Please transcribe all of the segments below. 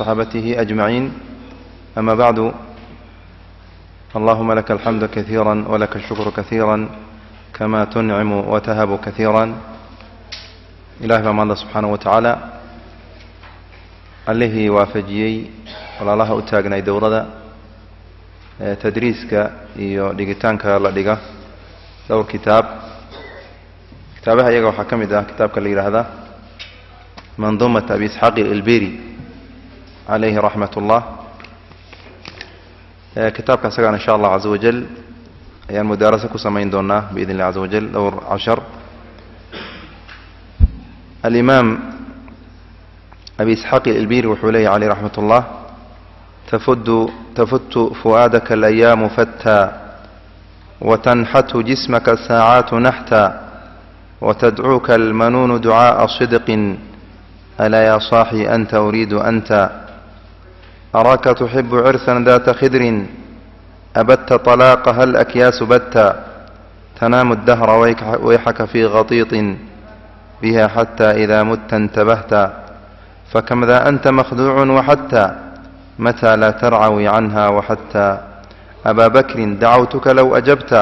وصحابته أجمعين. أما بعد اللهم لك الحمد كثيرا ولك الشكر كثيرا كما تنعم وتهب كثيرا. إله بما الله سبحانه وتعالى. عليه وافجي والله أتاقنا دورة آه، تدريسك إيو ديجتانك الله ديجا. دور كتاب. كتابها يقع حكم إذا كتابك اللي هذا منظومة أبي إسحاق البيري. عليه رحمة الله. كتابك أسقان إن شاء الله عز وجل أيام مدارسة كسامين دونا بإذن الله عز وجل دور عشر الإمام أبي إسحاق الإلبير وحولي عليه رحمة الله تفد تفت فؤادك الأيام فتى وتنحت جسمك ساعات نحتا وتدعوك المنون دعاء صدق ألا يا صاحي أنت أريد أنت araaka tuxibu cirsan data khidrin abadta طalaaqaha alakyaasu batta tanaamu اdahra wayxaka fii khatiiطin بها حتى إذا مت انتبهت. فكم ذا أنت مخدوع وحتى؟ متى لا ترعوي عنها وحتى؟ أبا بكر دعوتك لو أجبت.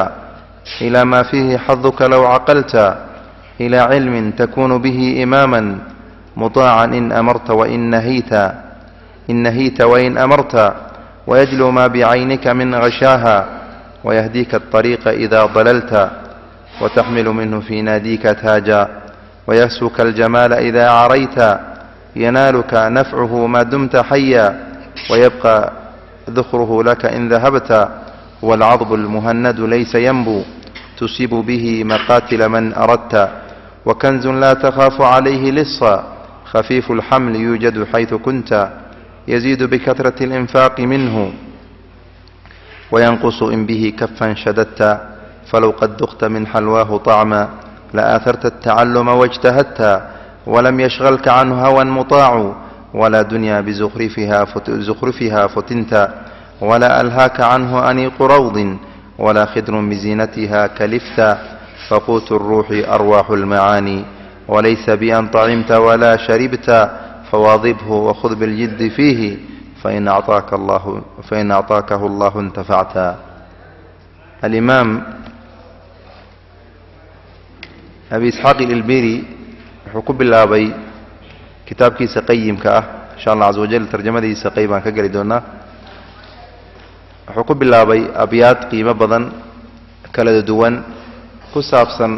إلى ما فيه حظك لو عقلت. إلى علم تكون به إماما. مطاعا إن أمرت وإن نهيت. إن نهيت وإن أمرت ويجلو ما بعينك من غشاها ويهديك الطريق إذا ضللت وتحمل منه في ناديك تاجا ويسوك الجمال إذا عريت ينالك نفعه ما دمت حيا ويبقى ذخره لك إن ذهبت والعضب المهند ليس ينبو تصيب به مقاتل من أردت وكنز لا تخاف عليه لصا خفيف الحمل يوجد حيث كنت يزيد بكثرة الإنفاق منه وينقص إن به كفا شددت. فلو قد ذقت من حلواه طعما لآثرت التعلم واجتهدت ولم يشغلك عنه هوى مطاع ولا دنيا بزخرفها زخرفها فتنت ولا ألهاك عنه أنيق روض ولا خدر بزينتها كلفت. فقوت الروح أرواح المعاني وليس بأن طعمت ولا شربت. فواظبه وخذ بالجد فيه فإن أعطاك الله فإن أعطاكه الله انتفعت. الإمام أبي إسحاق الإلبيري حقوب الأبي كتاب كيس قيم كأه إن شاء الله عز وجل ترجمة دي سقيمة كقري دونا. حقوب الأبي أبيات قيمة بضن كلا دوان كسابسا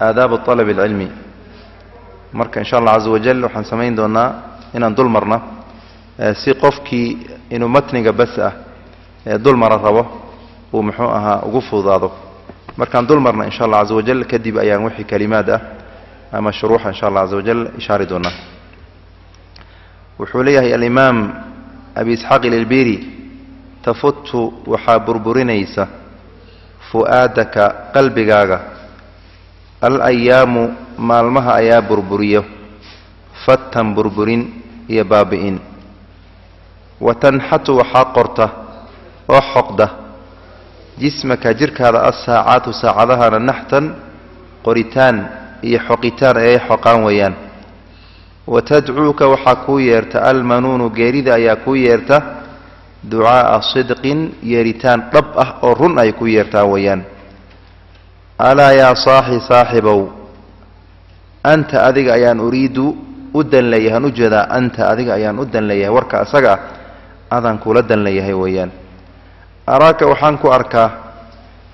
آداب الطلب العلمي. Marka insha allah caza wajal waxaan samayn doonaa inaan dul marna si qofkii inuu matniga bas ah ee dul mara rabo uu muxuu ahaa ugu fududaado. Markaan dul marna insha allah caza wajal kadib ayaan wixii kalimaad ah ama shuruuxa insha allah caza wajal ishaari doonaa. Wuxuu leeyahay alimaam abi isxaaq ililberi tafutu waxaa burburinaysa fu'aadaka qalbigaaga alayaamu maalmaha ayaa burburiyo. Fattan burburin iyo baabi'in. Wa tanxatu waxaa qorta oo xoqda. Jismaka jirkaada asaacaatu saacadahana naxtan qoritaan iyo xoqitaan ayay xoqaan weeyaan. Wa tadcuuka waxaa kuu yeerta. Almanuunu geerida ayaa kuu yeerta. Ducaa'a sidqin yeeritaan dhab ah oo run ay ku yeertaa weeyaan alaa yaa saaxi saaxibow anta adiga ayaan uriidu u dan leeyahay aan u jeedaa anta adiga ayaan u dan leeyahay warka asaga ah adaan kula dan leeyahay weeyaan. Araaka waxaan ku arkaa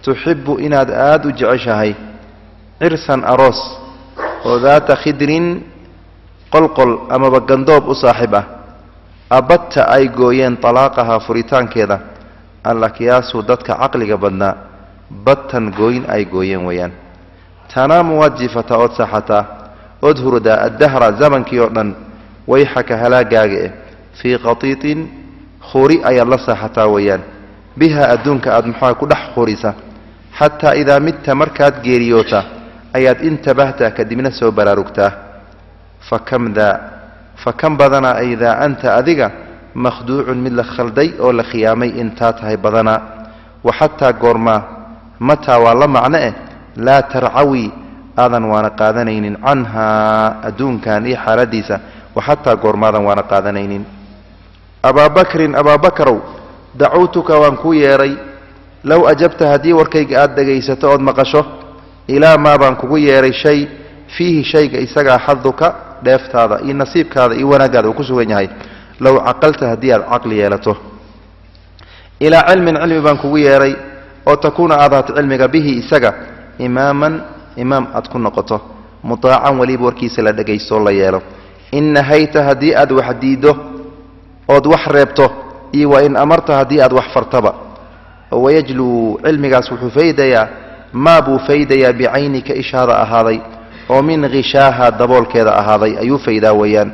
tuxibbu inaad aada u jeceshahay cirsan aroos oo daata khidrin qolqol amaba gandoob u saaxiib ah. Abadta ay gooyeen talaaqaha furitaankeeda allakyaasu dadka caqliga badnaa badtan gooyn ay gooyeen weeyaan. Tanaamu waad jiifataa ood saaxataa ood hurdaa addahra zamankii oo dhan wayxaka halaagaaga eh fii qatiitin khuri ayaad la saaxataa weeyaan. Biha adduunka aada maxaa ku dhex qurisa xataa idaa midta markaad geeriyoota ayaad intabahta kadibna soo baraarugtaa. Fa kam daa? Fa kam badanaa ay daa anta adiga makhduucun mid la khalday oo la khiyaamay intaa tahay badanaa wa xataa goormaa mataa waa la macno eh laa tarcawi aadan waana qaadanaynin canhaa adduunkan iyo xaaladiisa. Waxataa goormaadan waana qaadanaynin. Abaabakrin abaabakarow dacuutuka waan kuu yeedhay low ajabta haddii warkayga aada dhegaysato ood maqasho ilaa maa baan kugu yeedhay shay fiihi shayga isagaa xaduka dheeftaada iyo nasiibkaada iyo wanaaggaada uu ku sugan yahay. Low caqalta haddii aad caqli yeelato. Ilaa cilmin cilmi baan kugu yeedhay oo takuuna aad ahaato cilmiga bihi isaga imaaman imaam aad ku noqoto. Mutaacan weliba warkiisa la dhegaystooo la yeelo. In nahayta haddii aad wax diiddo ood wax reebto iyo wa in amarta haddii aad wax fartaba. Wayajluu cilmigaas wuxuu faydayaa maa buu faydayaa bicaynika ishaada ahaaday oo min khishaaha daboolkeeda ahaaday ayuu faydaa weeyaan.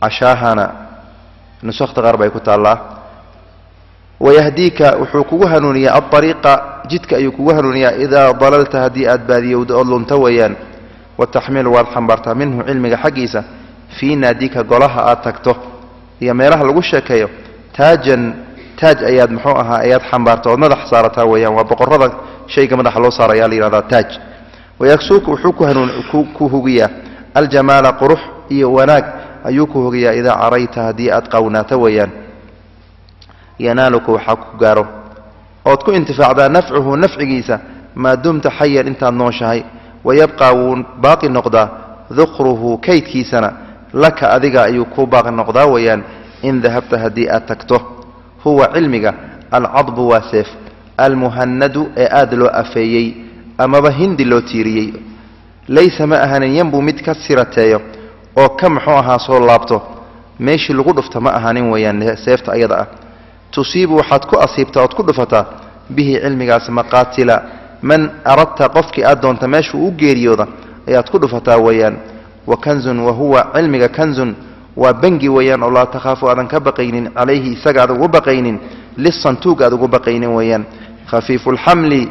Cashaahana nusakta qaar bay ku taallaa wayahdiika wuxuu kugu hanuuniyaa aariiqa jidka ayuu kugu hanuuniyaa idaa dalalta haddii aad baadiyowda ood lunta weeyaan wataxmilu waad xambaartaa minhu cilmiga xaggiisa fii naadika golaha aad tagto. Iyo meelaha lagu sheekeeyo taajan taaj ayaad muxuu ahaa ayaad xambaarta ood madax saarataa weeyaan waa boqorada shayga madaxa loo saara ayaa la yihahdaa taaj. Wayaksuuka wuxuu ku hugiyaa aljamaala qurux iyo wanaag ayuu ku hugiyaa idaa carayta haddii aad qawnaato weeyaan yanaaluka waxaa ku gaaro. Ood ku intifaacdaa nafcuhu nafcigiisa maa dumta xayan intaad nooshahay. Wayabqaa wuu baaqi noqdaa dukruhu kaydkiisana laka adiga ayuu ku baaqi noqdaa weeyaan in dahabta haddii aad tagto. Huwa cilmiga alcadbu waa seef. Almuhanadu ee aada loo afeeyey amaba hindi loo tiiriyey. Laysa ma ahanin yanbuu mid ka sirateeyo oo ka muxuu ahaa soo laabto. Meeshii lagu dhufta ma ahanin weeyaan seefta ayada ah tusiibu waxaad ku asiibtaa ood ku dhufataa bihi cilmigaas maqaatila. Man aradta qofkii aad doonta meeshuu u geeriyooda ayaad ku dhufataa weeyaan. Wa kanzun wa huwa cilmiga kanzun waa bangi weeyaan oo laa takhaafu aadan ka baqaynin calayhi isaga aad ugu baqaynin lisantuug aad ugu baqaynin weeyaan. Khafiifu lxamli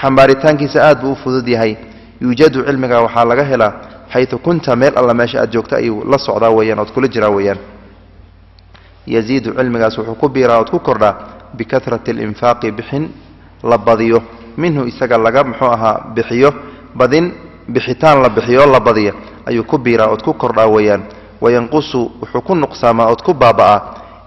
xambaaritaankiisa aad buu u fudud yahay. Yuujadu cilmiga waxaa laga helaa xayu kunta meel alla meesha aad joogta ayuu la socdaa weyaan ood kula jiraa weyaan yaziidu cilmigaas wuxuu ku biiraa ood ku kordhaa bikahrati alinfaaqi bixin la badiyo. Minhu isaga laga muxuu ahaa bixiyo. Badin bixitaan la bixiyo la badiya ayuu ku biiraa ood ku kordhaa weeyaan. Wayanqusu wuxuu ku nuqsaamaa ood ku baaba'aa.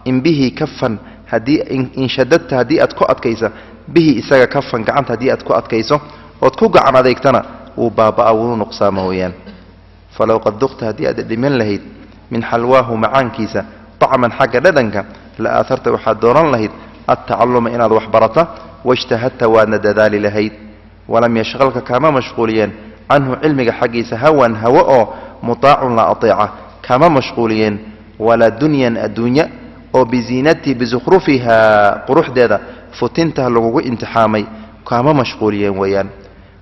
In bihi kafan haddii inshadadta haddii aad ku adkaysa bihi isaga kafan gacanta haddii aad ku adkayso ood ku gacan adeegtana wuu baaba'aa wuu nuqsaama weeyaan. Falow qad duqta haddii aad dhiman lahayd min xalwaahu macaankiisa طacman xagga dhadhanka la aaharta waxaad dooran lahayd adtacaluma inaad wax barata wاjtahadta waadna dadaali lahayd walam yashqalka kama mashquuliyeen canhu cilmiga xaggiisa hawan hawo oo muطaacun la aطeeca kama mashquuliyeen walaa dunyan adduunya oo biziinati bizukhrufiha quruxdeeda futinta lagugu imtixaamay kama mashquuliyeen weeyaan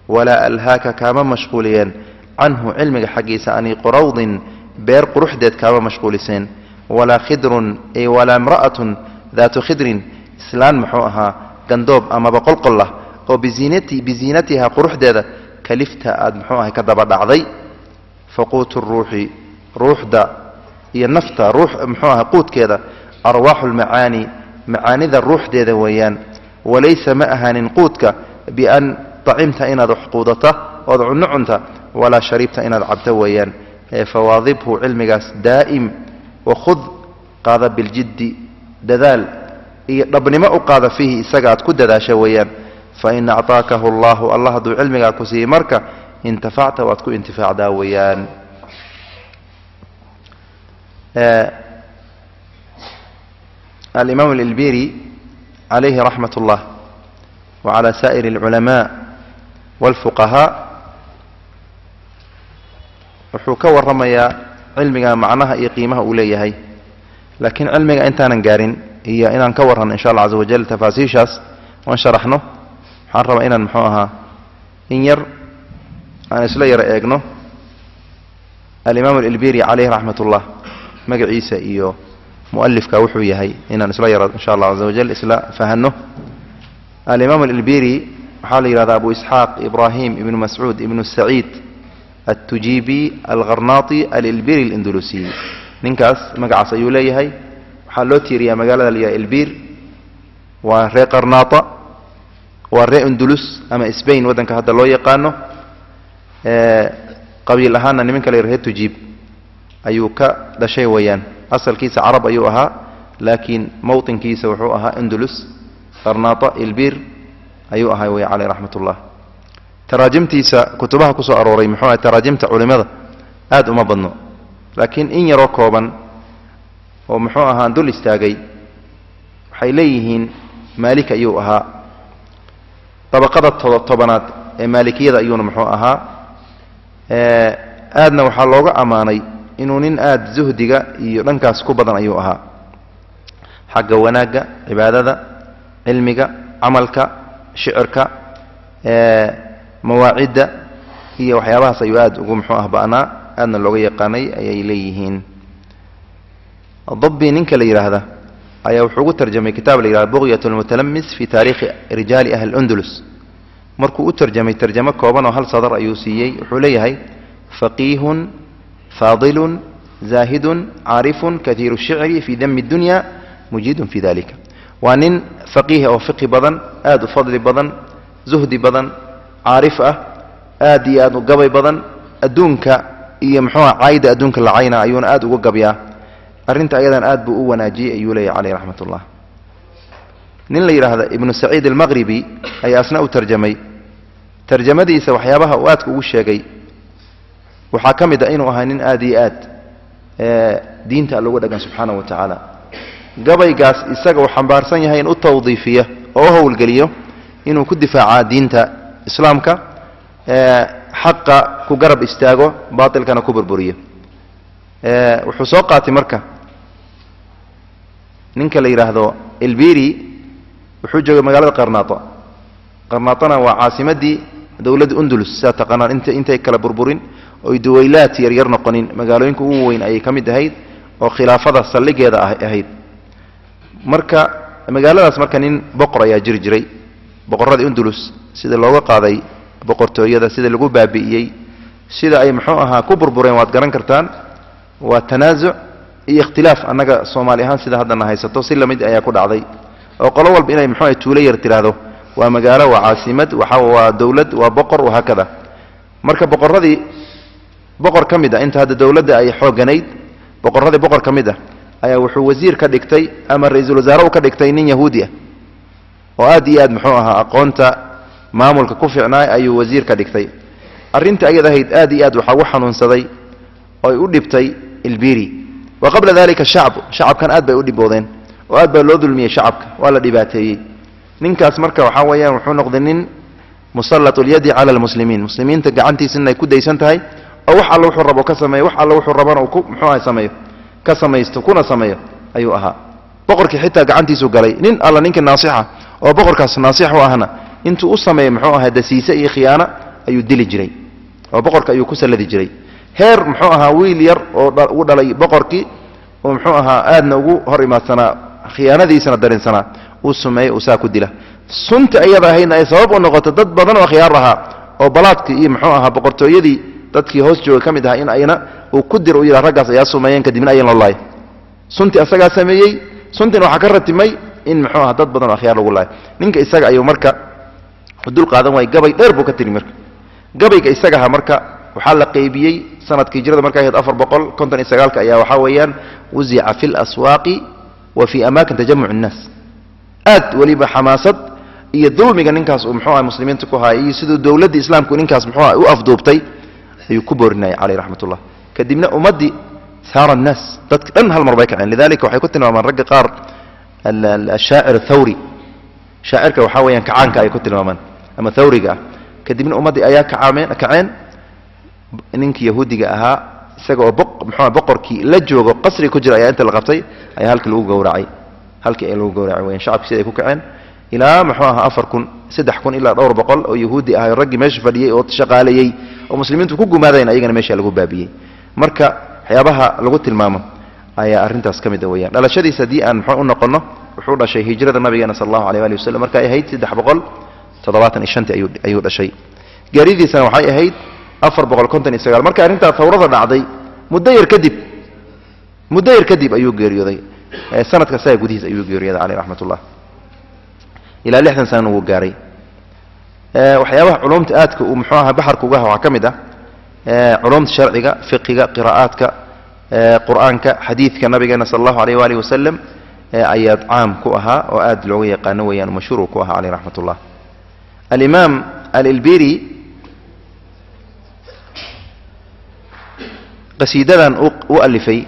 walaa alhaaka kama mashquuliyeen canhu cilmiga xaggiisa aniiqu rawdin beer quruxdeed kama mashquuliseen walaa khidrun ay walaa imra'atun daatu khidrin. Islaan muxuu ahaa gandoob amaba qolqol ah oo biziinati biziinatiha quruxdeeda kalifta aad muxuu ahay ka daba dhacday. Faquutu ruuxi ruuxda iyo nafta ruux muxuu aha quudkeeda arwaaxu lmacaani macaanida ruuxdeeda weeyaan. Walaysa ma ahaanin quudka bian dacimta inaad wax quudata ood cunno cunta walaa shariibta inaad cabta weeyaan. Fawaadibhu cilmigaas daa'im وخذ قاد بالجد دذال. إيه ربنما أقاد فيه سقعت كد داشا ويان فإن أعطاكه الله الله ذو علمك كسي مرك انتفعت واتكو انتفاع دا ويان آه، الإمام الإلبيري عليه رحمة الله وعلى سائر العلماء والفقهاء. وحوك ورميا علمها معناها اي قيمها اوليها لكن علمها انت أنا نقارن هي أنا نكورها إن شاء الله عز وجل تفاسيشها ونشرحنا حرم أنا نمحوها إن ير أنا إسلي رأيقنا الإمام الإلبيري عليه رحمة الله مقع عيسى إيو مؤلف كاوحوية هاي أنا إسلي إن شاء الله عز وجل اسلا فهنه الإمام الإلبيري حالي رضا أبو إسحاق إبراهيم ابن مسعود ابن السعيد atujibi alharnaai alilbiri alindulusiyi ninkaas magacaas ayuu leeyahay waxaa loo tiiriyaa magaalada la yidhaha ilbir waa ree qarnaata waa ree indulus ama sbain waddanka hadda loo yaqaano qabiil ahaanna nimanka la yidhaha tujiib ayuu ka dhashay weeyaan asalkiisa carab ayuu ahaa laakiin mawطinkiisa wuxuu ahaa indulus qarnaata ilbir ayuu ahaa wey caleyh raxmat ullah taraajimtiisa kutubaha ku soo arooray muxuu aha taraajimta culimada aad uma badno. Laakiin in yaroo kooban oo muxuu ahaa dul istaagay waxay leeyihiin maalik ayuu ahaa. Dabaqada tobanaad ee maalikiyada ayuuna muxuu ahaa. Aadna waxaa looga ammaanay inuu nin aada zuhdiga iyo dhankaas ku badan ayuu ahaa. Xagga wanaagga cibaadada cilmiga camalka shicirka mawaacidda iyo waxyaabahaas ayuu aada ugu muxuu ah ba'naa looga yaqaanay ayay leeyihiin. Dabbi ninka la yidhaahda ayaa wuxuu ugu tarjamay kitaab la yihahda buqyat lmutalamis fi taariikhi rijaali ahli undulus. Markuu u tarjamay tarjamo kooban oo hal sadar ayuu siiyey wuxuu leeyahay faqiihun faadilun zaahidun caarifun kaiiru shicri fi dami dunya mujidun fi dalika waa nin faqiih oo fiqhi badan aada u fadli badan zuhdi badan caarif ah aad iyo aad u gabay badan adduunka iyo muxuuha caayda adduunka lacayna ayuuna aada uga gabyaa. Arrinta ayadan aad buu u wanaajiyey ayuu leeyahy caleyh raxmat ullah nin la yidhaahda ibnu saciid almaqribi ayaa asna u tarjamay. Tarjamadiisa waxyaabaha uu aadka ugu sheegay waxaa ka mid a inuu ahaa nin aad iyo aad diinta allogu dhagan subxaana wa tacaala gabaygaas isaga uu xambaarsan yahay in u tawdiifiya oo howlgeliyo inuu ku difaacaa diinta islaamka xaqa ku garab istaago baatilkana ku burburiyo. Wuxuu soo qaatay marka. Ninka la yidhaahdo elbiri wuxuu joogay magaalada qarnaata qarnaatana waa caasimadii dowladda undulus sidaa taqaanaan int intay kala burburin oy duwaylaad yaryar noqonin. Magaalooyinka ugu weyn ayay ka mid ahayd oo khilaafada saldhigeeda ahayd. Marka magaaladaas marka nin boqor ayaa jiri jiray boqorradii undulus sida looga qaaday boqortooyada sida lagu baabi'iyey sida ay muxuu ahaa ku burbureen waad garan kartaan waa tanaasuc iyo ikhtilaaf annaga soomaali ahaan sida haddana haysato si la mid ayaa ku dhacday. Oo qolo walba inay muxuu ah tuulo yar tidhaahdo waa magaalo waa caasimad waxa waa dowlad waa boqor wahaakada marka boqorradii boqor ka mid ah inta hadda dowladda ay xooganayd boqorradii boqor ka mid ah ayaa wuxuu wasiir ka dhigtay ama ra'iisul wasaare u ka dhigtay nin yahuudi ah oo aad iyo aad muxuu ahaa aqoonta maamulka ku fiicnaay ayuu wasiir ka dhigtay. Arrinta ayad ahayd aad iyo aad waxaa ugu xanuunsaday oy u dhibtay ilbiri wa qabla dalika shacbu shacabkan aad bay u dhiboodeen oo aad baa loo dulmiyey shacabka waa la dhibaateeyey. Ninkaas marka waxaa weeyaan wuxuu noqday nin musallat lyadi cala lmuslimiin muslimiinta gacantiisa inay ku daysan tahay oo wax alla wuxuu rabo ka sameeyo wax alla wuxuu rabana uu ku muxuu aha sameeyo ka samaysto kuna sameeyo ayuu ahaa. Boqorkii xitaa gacantiisuu galay. Nin alla ninkii naasixa oo boqorkaas naasix u ahna intuu u sameeyo muxuu ahaa dasiise iyo khiyaano ayuu dili jiray oo boqorka ayuu ku salladi jiray. Heer muxuu ahaa wiil yar oo ugu dhalay boqorkii oo muxuu ahaa aadna ugu hor imaadsanaa khiyaanadiisana darinsanaa uu sumeeyey uu saa ku dila. Sunta ayada ahaydna ay sabab u noqoto dad badan oo khiyaar ahaa oo balaadkii iyo muxuu ahaa boqortooyadii dadkii hoos jooga ka mid ahaa in ayna uu ku dir u yidha raggaas ayaa sumeeyeen kadibna ayan loo laaya suntii asagaa sameeyey suntiina waxaa ka ratimay in muxuu aha dad badan oo akhyaar lagu laaya ninka isaga ayuu marka dul qaadan waayey gabay dheer buu ka tiri marka. Gabayga isagaha marka waxaa la qaybiyey sanadka hijrada markay ahayd afar boqol konton iyo sagaalka ayaa waxaa weeyaan wuzica fi laswaaqi wa fii amaakin tajamuc innaas aad weliba xamaasad iyo dulmiga ninkaas uu muxuu aha muslimiinta ku haaya iyo siduu dowladda islaamku ninkaas muxuu aha u afduubtay ayuu ku boorinayay caleyh raxmat ullah kadibna ummaddii saara annaas dadka dhan hal mar bay kaceen. Lidalika waxay ku tilmaamaan ragga qaar ashaacir athawri shaacirka waxaa weeyaan kacaanka ay ku tilmaamaan. Ama thawriga. Ah kadibna ummaddii ayaa kacaameen kaceen. Ninkii yahuudiga ahaa isaga oo muxuua boqorkii la joogo qasri ku jira ayaa inta la qabtay ayaa halkii lagu gowracay. Halkii ay lagu gowracay weyan shacabki sida ay ku kaceen. Ilaa muxuu ahaa afar kun saddex kun ilaa dhowr boqol oo yahuudi ahay raggii meesha fadhiyey oo shaqaaleeyey oo muslimiintu ku gumaadayn ayagana meesha lagu baabiyey. Marka waxyaabaha lagu tilmaamo ayaa arrintaas ka mid a weyaan dhalashadiis haddii aan muxuu u noqonno wuxuu dhashay hijrada nabigeena sal allahu alay ali waslm markay ahayd saddex boqol toddobaatan iyo shantii ayuu dhashay. Gaaridiisana waxay ahayd afar boqol konton iyo sagaal. Marka arrintaa tawrada dhacday muddo yar kadib muddo yar kadib ayuu geeriyooday. Sanadka saga gudihiis ayuu geeriyooday caleyh raxmat ullah ilaa lixdan sanana wuu gaaray. Waxyaabaha culumta aadka uu muxuu aha baxarka ugaha waxaa ka mid ah culumta sharciga fiqiga qiraa'aadka qur'aanka xadiidka nabigeena sala allahu alayh waalihi wasalam ayaad caam ku ahaa oo aad looga yaqaano weeyaan mashhuur ku ahaa caleyh raxmat ullah alimaam alilbiri qasiidadan u alifay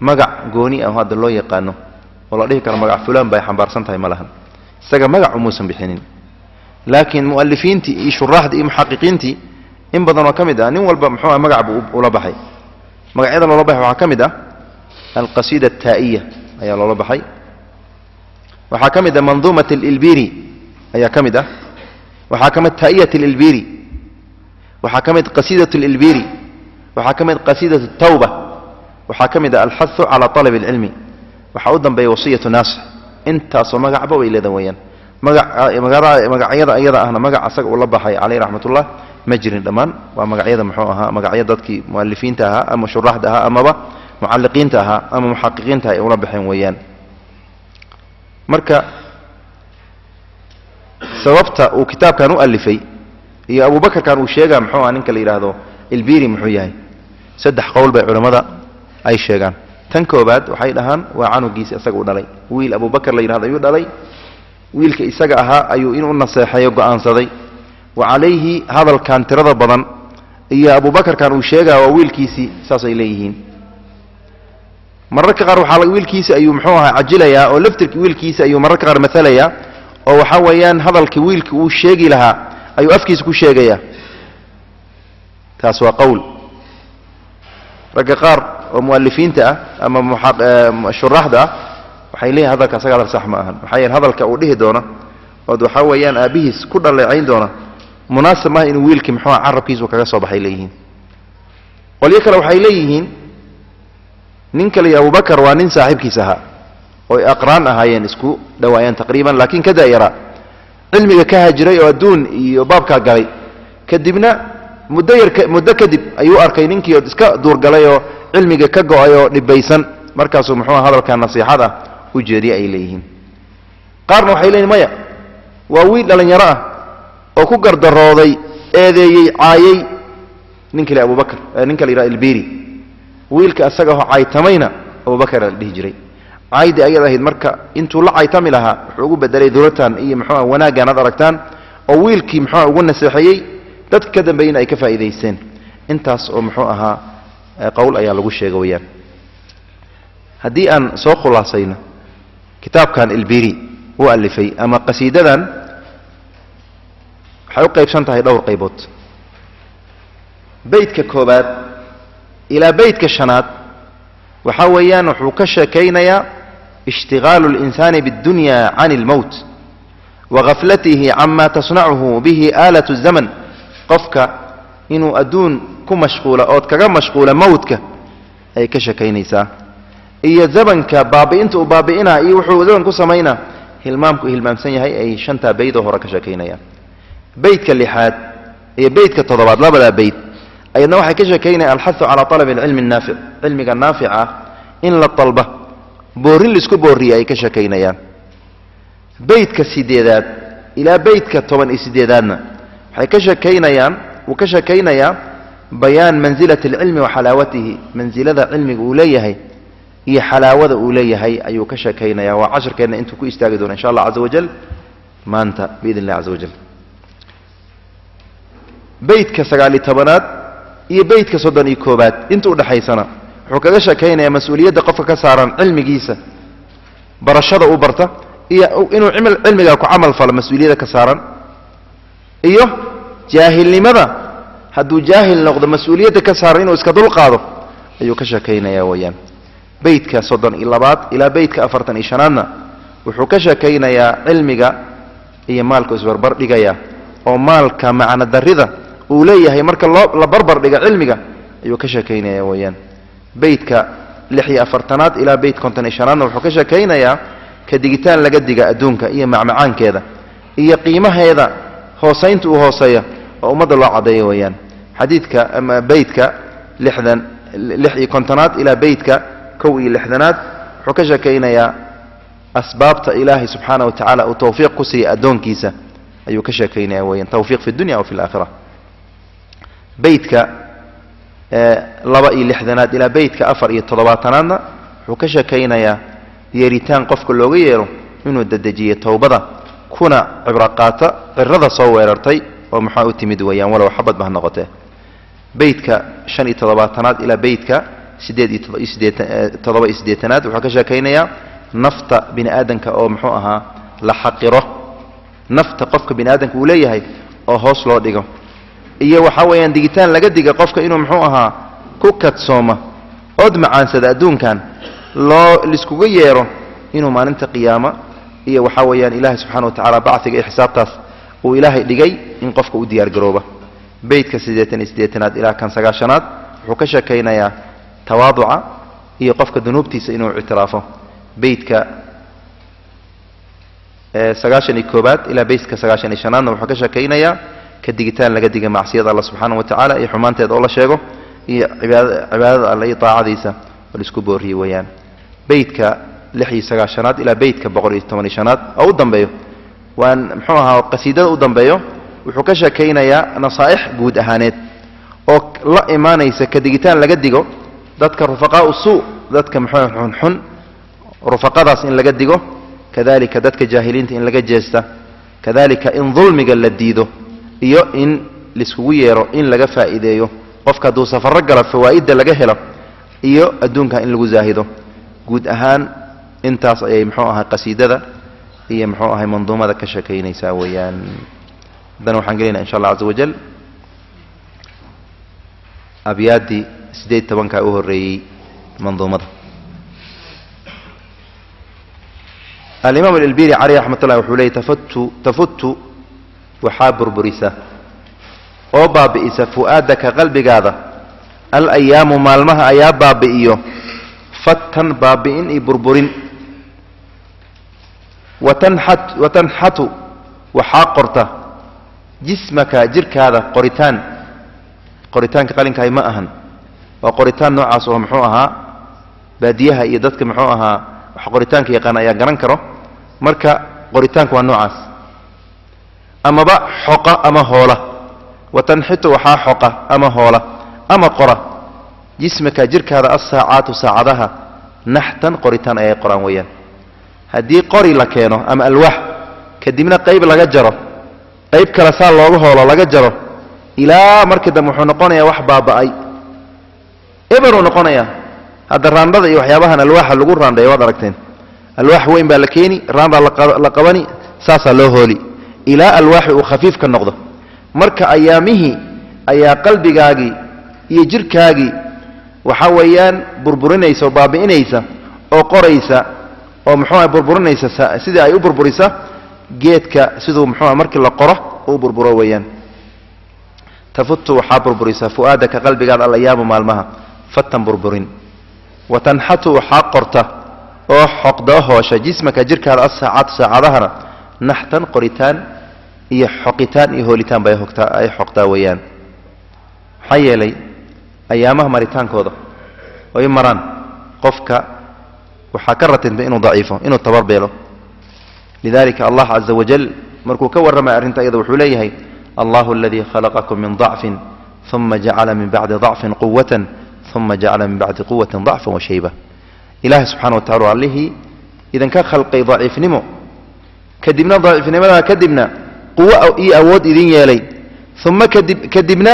magac gooni ah hadda loo yaqaano oo la dhihi karo magac fulaan bay xambaarsan tahay ma isaga magac umuusan bixinin. Laakiin mualifiintii iyo shuraaxdii iyo muxaqiqiintii in badan oo ka mid ah nin walba muxuu ah magac buu ula baxay magacyada loola baxay waxaa ka mid ah alqasiida ataa'iya ayaa loola baxay. Waxaa ka mid ah manduumat alilbiri ayaa ka mid ah. Waxaa ka taa'iyat alilbiri waxaa ka mid qasiidat alilbiri waxaa ka mid qasiidat tawba. Waxaa ka mid ah alxahu cala alab alcilmi waxaa u dambeeya wasiyatu naasix intaasoo magacba way leedan weeyaan magacyada ayada ahna magac asaga uu la baxay caleyh raxmatullah ma jirin dhammaan. Waa magacyada muxuu ahaa magacyo dadkii mualifiinta ahaa ama shuraaxda ahaa amaba mucalliqiinta ahaa ama muxaqiqiinta ay ula baxeen weeyaan. Marka sababta uu kitaabkan u alifay iyo abubakarkan uu sheegaa muxuu aha ninka la yidhaahdo ilbiri muxuu yahay. Saddex qowl bay culammada ay sheegaan. Tan koobaad waxay dhahaan waa canugiisi isaga u dhalay. Wiil abubakar la yidhahdo ayuu dhalay wiilka isaga ahaa ayuu inuu naseexeeyo go'aansaday. Wa calayhi hadalkan tirada badan iyo abubakarkan uu sheegaa waa wiilkiisii saasay leeyihiin. Mararka qaar waxaa wiilkiisi ayuu muxuu ahaa cajilayaa oo laftirki wiilkiisi ayuu mararka qaar maalayaa oo waxa weeyaan hadalkii wiilki uu sheegi lahaa ayuu afkiisa ku sheegayaa taas waa qowl. Ragga qaar oo mualifiinta ah ama shuraaxda ah waxay leeyihiin hadalka asaga hadal sax ma ahan. Maxaa yeele hadalka uu dhihi doono ood waxaa weeyaan aabbihiis ku dhaleecayn doona munaasab maaha inuu wiilkii muxuuha carabkiisu kaga soo baxay leeyihiin. Qolyo kale waxay leeyihiin nin kale iyo abubakar waa nin saaxiibkiis ahaa oy aqraan ahaayeen isku dhawaayeen taqriiban laakiin ka da'yaraa cilmiga ka hajiray oo adduun iyo baabkaa galay. Kadibna muddo yar muddo kadib ayuu arkay ninkii iska duurgalay oo cilmiga ka go'ay oo dhibaysan. Markaasuu muxuuha hadalka nasiixada u jeediye ay leeyihiin. Qaarna waxay leeyihiin maya waa wiil dhallinyaro ah oo ku gardarooday eedeeyey caayey. Ninka le abubakar ninka la yidhaha ilbiri wiilka isaga aho caytamayna abubakar la dhihi jiray. Caydii ayad ahayd marka intuu la caytami lahaa wuxuu ugu bedelay dowlatan iyo muxuuha wanaaggan ad aragtaan oo wiilkii muxuuha ugu naseexeeyey dadka ka dambeeyena ay ka faa'iidaysteen. Intaas oo muxuu ahaa qowl ayaa lagu sheega weyaan haddii aan soo khulaasayno kitaabkan ilbiri uu alifay ama qasiidadan waxay u qaybsan tahay dhowr qaybood beydka koobaad ilaa beydka shanaad waxaa weeyaan wuxuu ka sheekaynayaa ishtigaalu اlinsaani bاddunya can اlmowt wagaflatihi cama tasnacuhu bihi aalat الzaman qofka inuu adduun ku mashquula ood kaga mashquula mowtka ayay ka sheekaynaysaa iyo zamanka baabi'inta uu baabi'inaa iyo wuxuu zaman ku samaynaa hilmaamku hilmaamsan yahay ay shantaa beydoo hore ka sheekaynayaan. Beydka lixaad iyo beydka toddobaad labadaa beyd ayadna waxay ka sheekaynayaan alxahu calaa alabi alcilmi annaafic cilmiga naafica ah in la dalba boorin la isku boorriya ay ka sheekaynayaan. Beydka sideedaad ilaa beydka toban iyo sideedaadna waxay ka sheekaynayaan wuu ka sheekaynayaa bayaan mansilati alcilmi wa xalaawatihi mansilada cilmiga uu leeyahay iyo xalaawada uu leeyahay ayuu ka sheekaynaya waa casharkeenna intuu ku istaagi doono insha allah caza wajal maanta biidn illah caza wajal beydka sagaaliyo tobanaad iyo beydka soddon iyo koobaad inta udhexaysana wuxuu kaga sheekaynayaa mas'uuliyadda qofka ka saaran cilmigiisa barashada uu barta iyo inuu cilmigaa ku camal falo mas'uuliyadda ka saaran iyo jaahilnimada. Hadduu jaahil noqdo mas'uuliyadda ka saaran inuu iska dulqaado ayuu ka sheekaynaya weeyaan beydka soddon iyo labaad ilaa beydka afartan iyo shanaadna wuxuu ka sheekaynayaa cilmiga iyo maalku isbarbar dhigaya oo maalka macno darida uu leeyahay marka loo la barbar dhiga cilmiga ayuu ka sheekaynaya weeyaan. Beydka lix iyo afartanaad ilaa beyd konton iyo shanaadna wuxuu ka sheekaynayaa ka digitaan laga diga adduunka iyo macmacaankeeda iyo qiimaheeda hoosaynta uu hooseeya oo ummadda loo caddeeya weeyaan. Xadiidka ama beydka lixdan lix iyo kontonaad ilaa beydka kow iyo lixdanaad wuxuu ka sheekaynayaa asbaabta ilaahay subxaana wa tacaala uu tawfiiq ku siiya addoonkiisa. Ayuu ka sheekaynaya weeyaan tawfiiq fi dunya wa fi alaakhira beydka laba iyo lixdanaad ilaa beytka afar iyo toddobaatanaadna wuxuu ka sheekaynayaa yeeritaan qofka looga yeero inuu dedejiyo towbada kuna cibro qaata cirada soo weerartay oo maxaa u timid weeyaan walow xabad ba ha noqotee. Beytka shan iyo toddobaatanaad ilaa beytka sideed iyo siddeetanaad wuxuu ka sheekaynayaa nafta bini aadamka oo muxuu ahaa la xaqiro. Nafta qofka bini aadamka uu leeyahay oo hoos loo dhigo. Iyo waxaa weeyaan digitaan laga diga qofka inuu muxuu ahaa ku kadsooma ood macaansada adduunkan loo liskuga yeero inuu maalinta qiyaama iyo waxaa weeyaan ilaahay subxana wa tacala bacfiga iyo xisaabtaas uu ilaahay dhigay in qofka u diyaargarooba beytka siddeetan iyo siddeetanaad ilaa kan sagaashanaad wuxuu ka sheekaynayaa tawaaduca iyo qofka dunuubtiisa inuu ictiraafo. Beytka sagaashan iyo koobaad ilaa beytka sagaashan iyo shanaadna wuxuu ka sheekaynayaa ka digitaan laga diga macsiyada alla subxaana wa tacaala iyo xumaanteeda oo la sheego iyo cibaadada alle iyo taacadiisa oo la isku booriyey weeyaan. Beytka lix iyo sagaashanaad ilaa beytka boqol iyo toban iyo shanaad oo u dambeeyo waan muxuu ahaa qasiidada u dambeeyo wuxuu ka sheekaynayaa nasaa'ix guud ahaaneed oo la imaanaysa ka digitaan laga digo dadka rufaqaau suu dadka muxuu xunxun rufaqadaas in laga digo kadalika dadka jaahiliinta in laga jeesta kadalika in dulmiga la diido iyo in laiskugu yeero in laga faa'iideeyo qofka hadduu safarro galo fawaa'idda laga helo iyo adduunka in lagu zaahido. Guud ahaan intaas ayay muxuu ahay qasiidada iyo muxuu ahay manduumada ka sheekaynaysaa weeyaan. Haddana waxaan gelayna insha allah caza wajal abyaaddii siddeed tobankaa u horreeyey manduumada alimaam alilbiri caleyh raxmat ullahi wuxuu leeyay tafatu tafutu waxaa burburisa. Oo baabi'isa fu'aadaka qalbigaada. Alayaamu maalmaha ayaa baabi'iyo. Fattan baabi'in iyo burburin. Watanxat watanxatu waxaa qorta. Jismaka jirkaada qoritaan. Qoritaanka qalinkahay ma ahan waa qoritaan noocaas oo muxuu ahaa baadiyaha iyo dadka muxuu ahaa wax qoritaanka yaqaan ayaa garan karo. Marka qoritaanka waa noocaas. Amaba xoqa ama hoola. Watanxitu waxaa xoqa ama hoola ama qora. Jismaka jirkaada assaacaatu saacadaha. Naxtan qoritaan ayay qoraan weeyaan. Haddii qori la keeno ama alwaax kadibna qayb laga jaro qayb kale saa looga hoolo laga jaro ilaa markii dambe wuxuu noqonayaa wax baaba'ay eberuu noqonayaa hadda raandhada iyo waxyaabahan alwaaxa lagu raandhayo waad aragteen. Alwaax weyn baa la keeni raandaa la qabani saasaa loo hooli. Ilaa alwaaxi uu khafiif ka noqdo. Marka ayaamihii ayaa qalbigaagii iyo jirkaagii waxa weeyaan burburinaysa oo baabi'inaysa oo qoraysa oo muxuuah burburinaysa sidii ay u burburisa geedka siduu muxuuah markii la qoro uu burburo weeyaan. Tafutu waxaa burburisa fu'aadaka qalbigaada alayaamu maalmaha فتن بربرين وتنحته حقرته أو حقده هوش جسمك جيركه الساعات ساعاتها نحتن قريتان هي حقيتان يهوليتان بأي حقتا أي حقتا ويان. حيلي أيامه مرتان كودا وي مران قفكا وحكرت بانه ضعيفة انه تبربله لذلك الله عز وجل مركو كور ما أرنت أيضا وحليه الله الذي خلقكم من ضعف ثم جعل من بعد ضعف قوة uma jacala min bacdi quwatin dacfan washayba ilahi subxana wa tacala allihii idinka khalqay daciifnimo kadibna daciifnimadaa kadibna quwo iyo awood idin yeelay uma kadib kadibna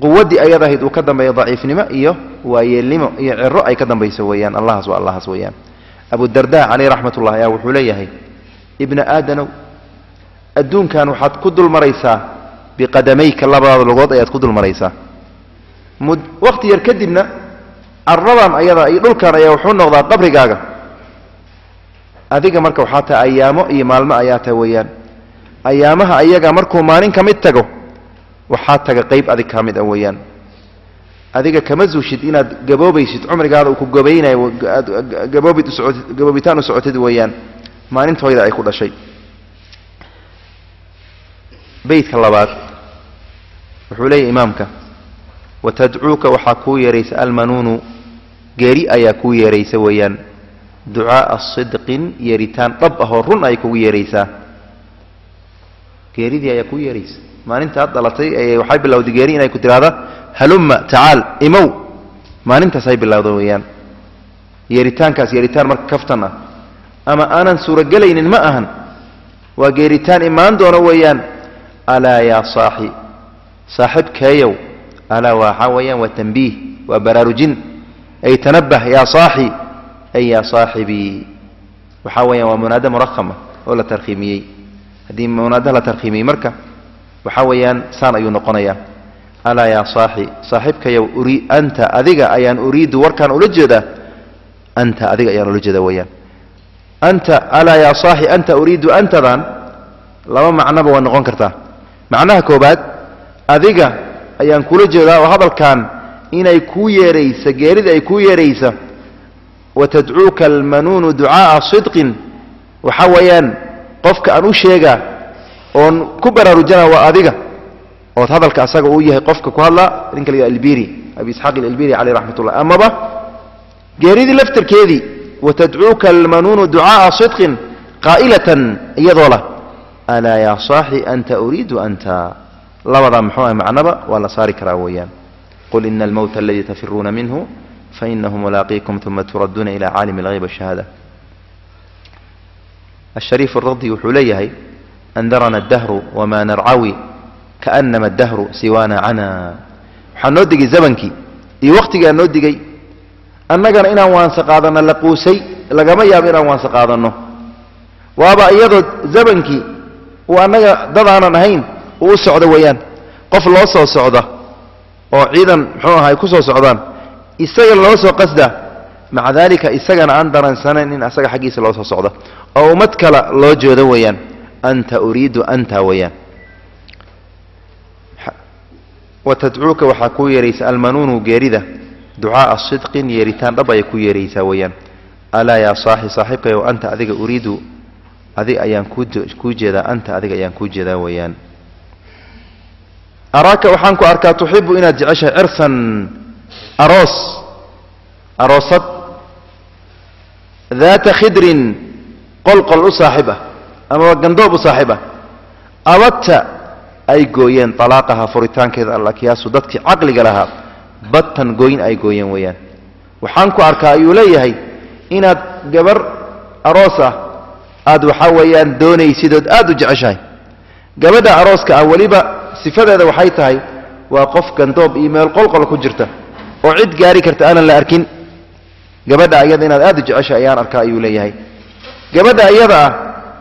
quwaddii ayad ahayd uu ka dambeeya daciifnimo iyo waayeelnimo iyo ciro ay ka dambayso weeyaan allahaas waa allahaas weeyaan abudarda caleyh raxmat ullah ayaa wuxuu leeyahay ibna aadanow adduunkan waxaad ku dul maraysaa biqadamayka labadaada lugood ayaad ku dul mud wakhti yar kadibna caradan ayada iyo dhulkan ayaa wuxuu noqdaa qabrigaaga adiga marka waxaa tahay ayaamo iyo maalmo ayaa tahay weeyaan. Ayaamaha ayaga markuu maalin ka mid tago waxaa taga qayb adig ka mid a weeyaan. Adiga kama zuushid inaad gaboobaysid cumrigaada uu ku gabaynayo gaboobid usocotid gaboobitaan u socotid weeyaan. Maalintooyda ay ku dhashay. Beytka labaad wuxuu leeyahy imaamka watadcuuka waxaa kuu yeeraysa almanuunu geeri ayaa kuu yeeraysa weeyaan. Ducaaa sidqin yeeritaan dhab ahoo run ay kugu yeeraysaa geeridii ayaa kuu yeeraysa maalintaad dhalatay ayay waxay bilowday geeri inay ku tidhaahda halumma tacaal imow. Maalintaasay bilowda weeyaan. Yeeritaankaas yeeritaan marka kaftan ah. Ama aanan suuragelaynin ma ahan. Waa geeritaan imaan doono weeyaan. Alaa yaa saaxi saaxibkeeyow alaa waxaa weeyaan waa tanbiih waa baraarujin ay tanabah yaa saaxi ay yaa saaxibii waxaa weeyaan waa munaada murahama oo la tarkhiimiyey haddii munaada la tarkhiimiyey marka waxaa weeyaan saan ayuu noqonayaa alaa yaa saaxi saaxibkayow uri anta adiga ayaan uriidu warkaan ula jeedaa anta adiga ayaan ula jeedaa weeyaan anta alaa yaa saaxi anta uriidu antadan laba macnoba waa noqon kartaa macnaha koobaad adiga ayaan kula jeedaa oo hadalkan inay kuu yeeraysa geerida ay kuu yeeraysa watadcuuka almanuunu ducaaa sidqin. Waxaa weeyaan qofka aan u sheegaa oon ku baraarujana waa adiga. Ood hadalka asaga uu yahay qofka ku hadla ninka la albiri abi isxaaq albiri caleyh raxmat ullah amaba geeridii laftarkeedii watadcuuka almanuunu ducaaa sidqin qaa'ilatan iyadoo lah alaa yaa saaxi anta uriidu anta labadaa muxuu ah macnaba waa la saari karaa weeyaan. Qul ina almowta aladii tafiruuna minhu fainahu mulaaqiikum uma turadduuna ila caalimi alghayb washahaada ashariif aradi wuxuu leeyahay andarana addahru wamaa narcawi kaanama addahru siwaana cana waxaa noo digay zamankii iyo wakhtigaa noo digay annagana inaan waanse qaadanno la quusay lagama yaabo inaan waanse qaadanno. Waaba iyadoo zamankii uu annaga dad aanan ahayn uu u socdo weeyaan. Qof loo soo socda oo ciidan muxuu aha ay ku soo socdaan isaga loo soo qasda maca daalika isagana aan daransanayn in asaga xaggiisa loo soo socdo. Oo ummad kale loo jeedo weeyaan anta uriidu anta weeyaan. Watadcuuka waxaa kuu yeeraysa almanuunu geerida ducaaa sidqin yeeritaan dhab ayay ku yeeraysaa weeyaan. Alaa yaa saaxi saaxiibkayow anta adiga uriidu adig ayaan kuu jeedaa anta adiga ayaan kuu jeedaa weeyaan araaka waxaan ku arkaa tuxibu inaad jeceshahay cirsan aroos aroosad daata khidrin qolqol u saaxib ah amaba gandoob u saaxib ah. Abadta ay gooyeen alaaqaha furitaankeeda alakiyaasu dadkii caqliga lahaa badtan gooyn ay gooyeen weeyaan. Waxaan ku arkaa ayuu leeyahay inaad gabar aroos ah aad waxaa weeyaan doonaysidood aad u jeceshahay. Gabadha arooska ah weliba sifadeeda waxay tahay waa qof gandoob iyo meel qolqol ku jirta oo cid gaari karta aanan la arkin. Gabadha iyada inaad aad u ayaan arkaa ayuu leeyahay. Gabadha iyada ah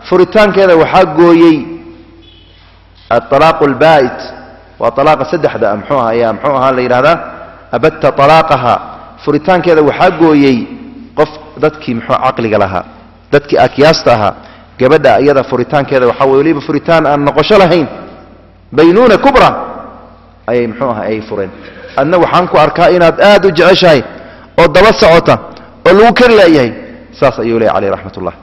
furitaankeeda waxaa gooyey aalaaqu albaa'it waa alaaqa saddexda ah mxuu aha ayaa mxuu ahaa la yidhahdaa abadta alaaqaha furitaankeeda waxaa gooyey qof dadkii muxuu caqliga lahaa dadkii akyaasta ahaa. Gabadha iyada furitaankeeda waxaa weliba furitaan aan noqosho lahayn baynuuna kubra. Ayay mxuu aha ay fureen. Adna waxaan ku arkaa inaad aad u jeceshahay oo daba socota oo lagu kari laayahay saas ayuu leeya caleyh raxmat ullah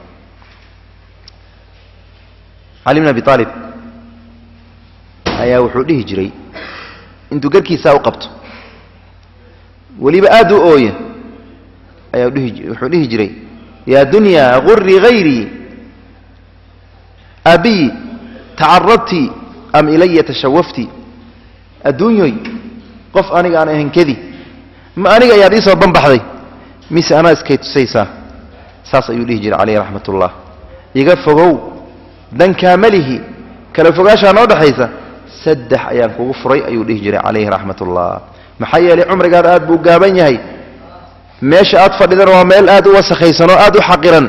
cali bn abi aalib ayaa wuxuu dhihi jiray intuu garkiisaa u qabto weliba aad u ooya ayaa wuxuu dhihi jiray yaa dunya gurii hayrii abiyi tacarabti am ilaya tashawafti adduunyoy qof aniga aan ahayn kedi ma aniga ayaad ii soo banbaxday mise anaa iskay tusaysaa? Saas ayuu dhihi jiray caleyh raxmat ullah iga fogow dankaamalihi kala fogaashaa noo dhexaysa saddex ayaan kugu furay ayuu dhihi jiray calayhi raxmat ullah maxaa yeelay cumrigaada aad buu gaaban yahay. Meesha aad fadhidana waa meel aad u wasakhaysan oo aad u xaqiran.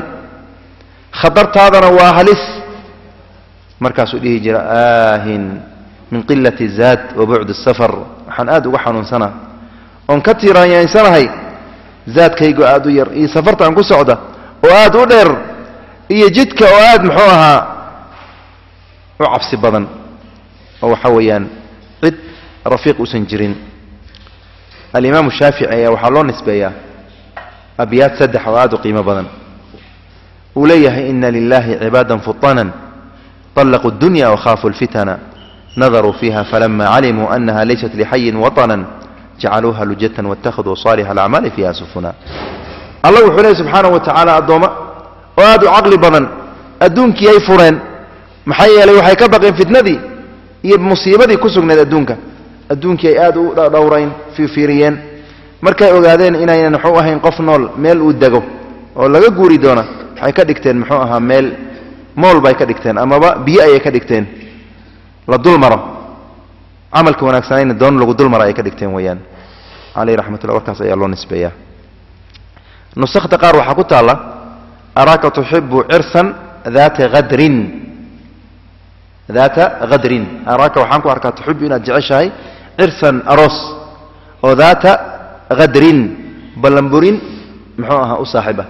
Khatartaadana waa halis مركز إليه جراءه من قلة الزاد وبعد السفر حان آد وحان سنة وان كتيرا يعني سنة هاي زاد كيقو آدو ير إيه سفرت عن قصة عدا وآدو لير إيه جدك وآد محوها وعفسي بضن وحويان قد رفيق أسنجرين الإمام الشافعي وحالون نسبيا أبيات سدح وآدو قيمة بضن وليه إن لله عبادا فطانا طلقوا الدنيا وخافوا الفتن نظروا فيها فلما علموا أنها ليست لحي وطنا جعلوها لجة واتخذوا صالح الأعمال فيها سفنا الله وحوله سبحانه وتعالى الضوما وهذا عقل بضن أدونك يفرين محيا لي وحي كبقين فتنة دي iyo musiibadii ku sugnayd adduunka adduunkii ay aad u dhowrayn fiiriyeen markay ogaadeen inaynan muxuu ahayn qof nool meel uu dego oo laga guuri doona waxay ka dhigteen muxuu ahaa meel mool bay ka dhigteen amaba biyo ayay ka dhigteen. La dul camalka wanaagsanayna doon lagu dul ayay ka dhigteen weeyaan. Caleyh raxmatullah warkaas ayaa loo nisbeeyaa. Nusakta qaar waxaa ku taalla araaka tuxibu cirsan daata adrin daata khadrin araaka waxaan ku arkaa tuxibu inaad jeceshahay cirsan aroos oo daata khadrin ballanburin muxuu ahaa u saaxiba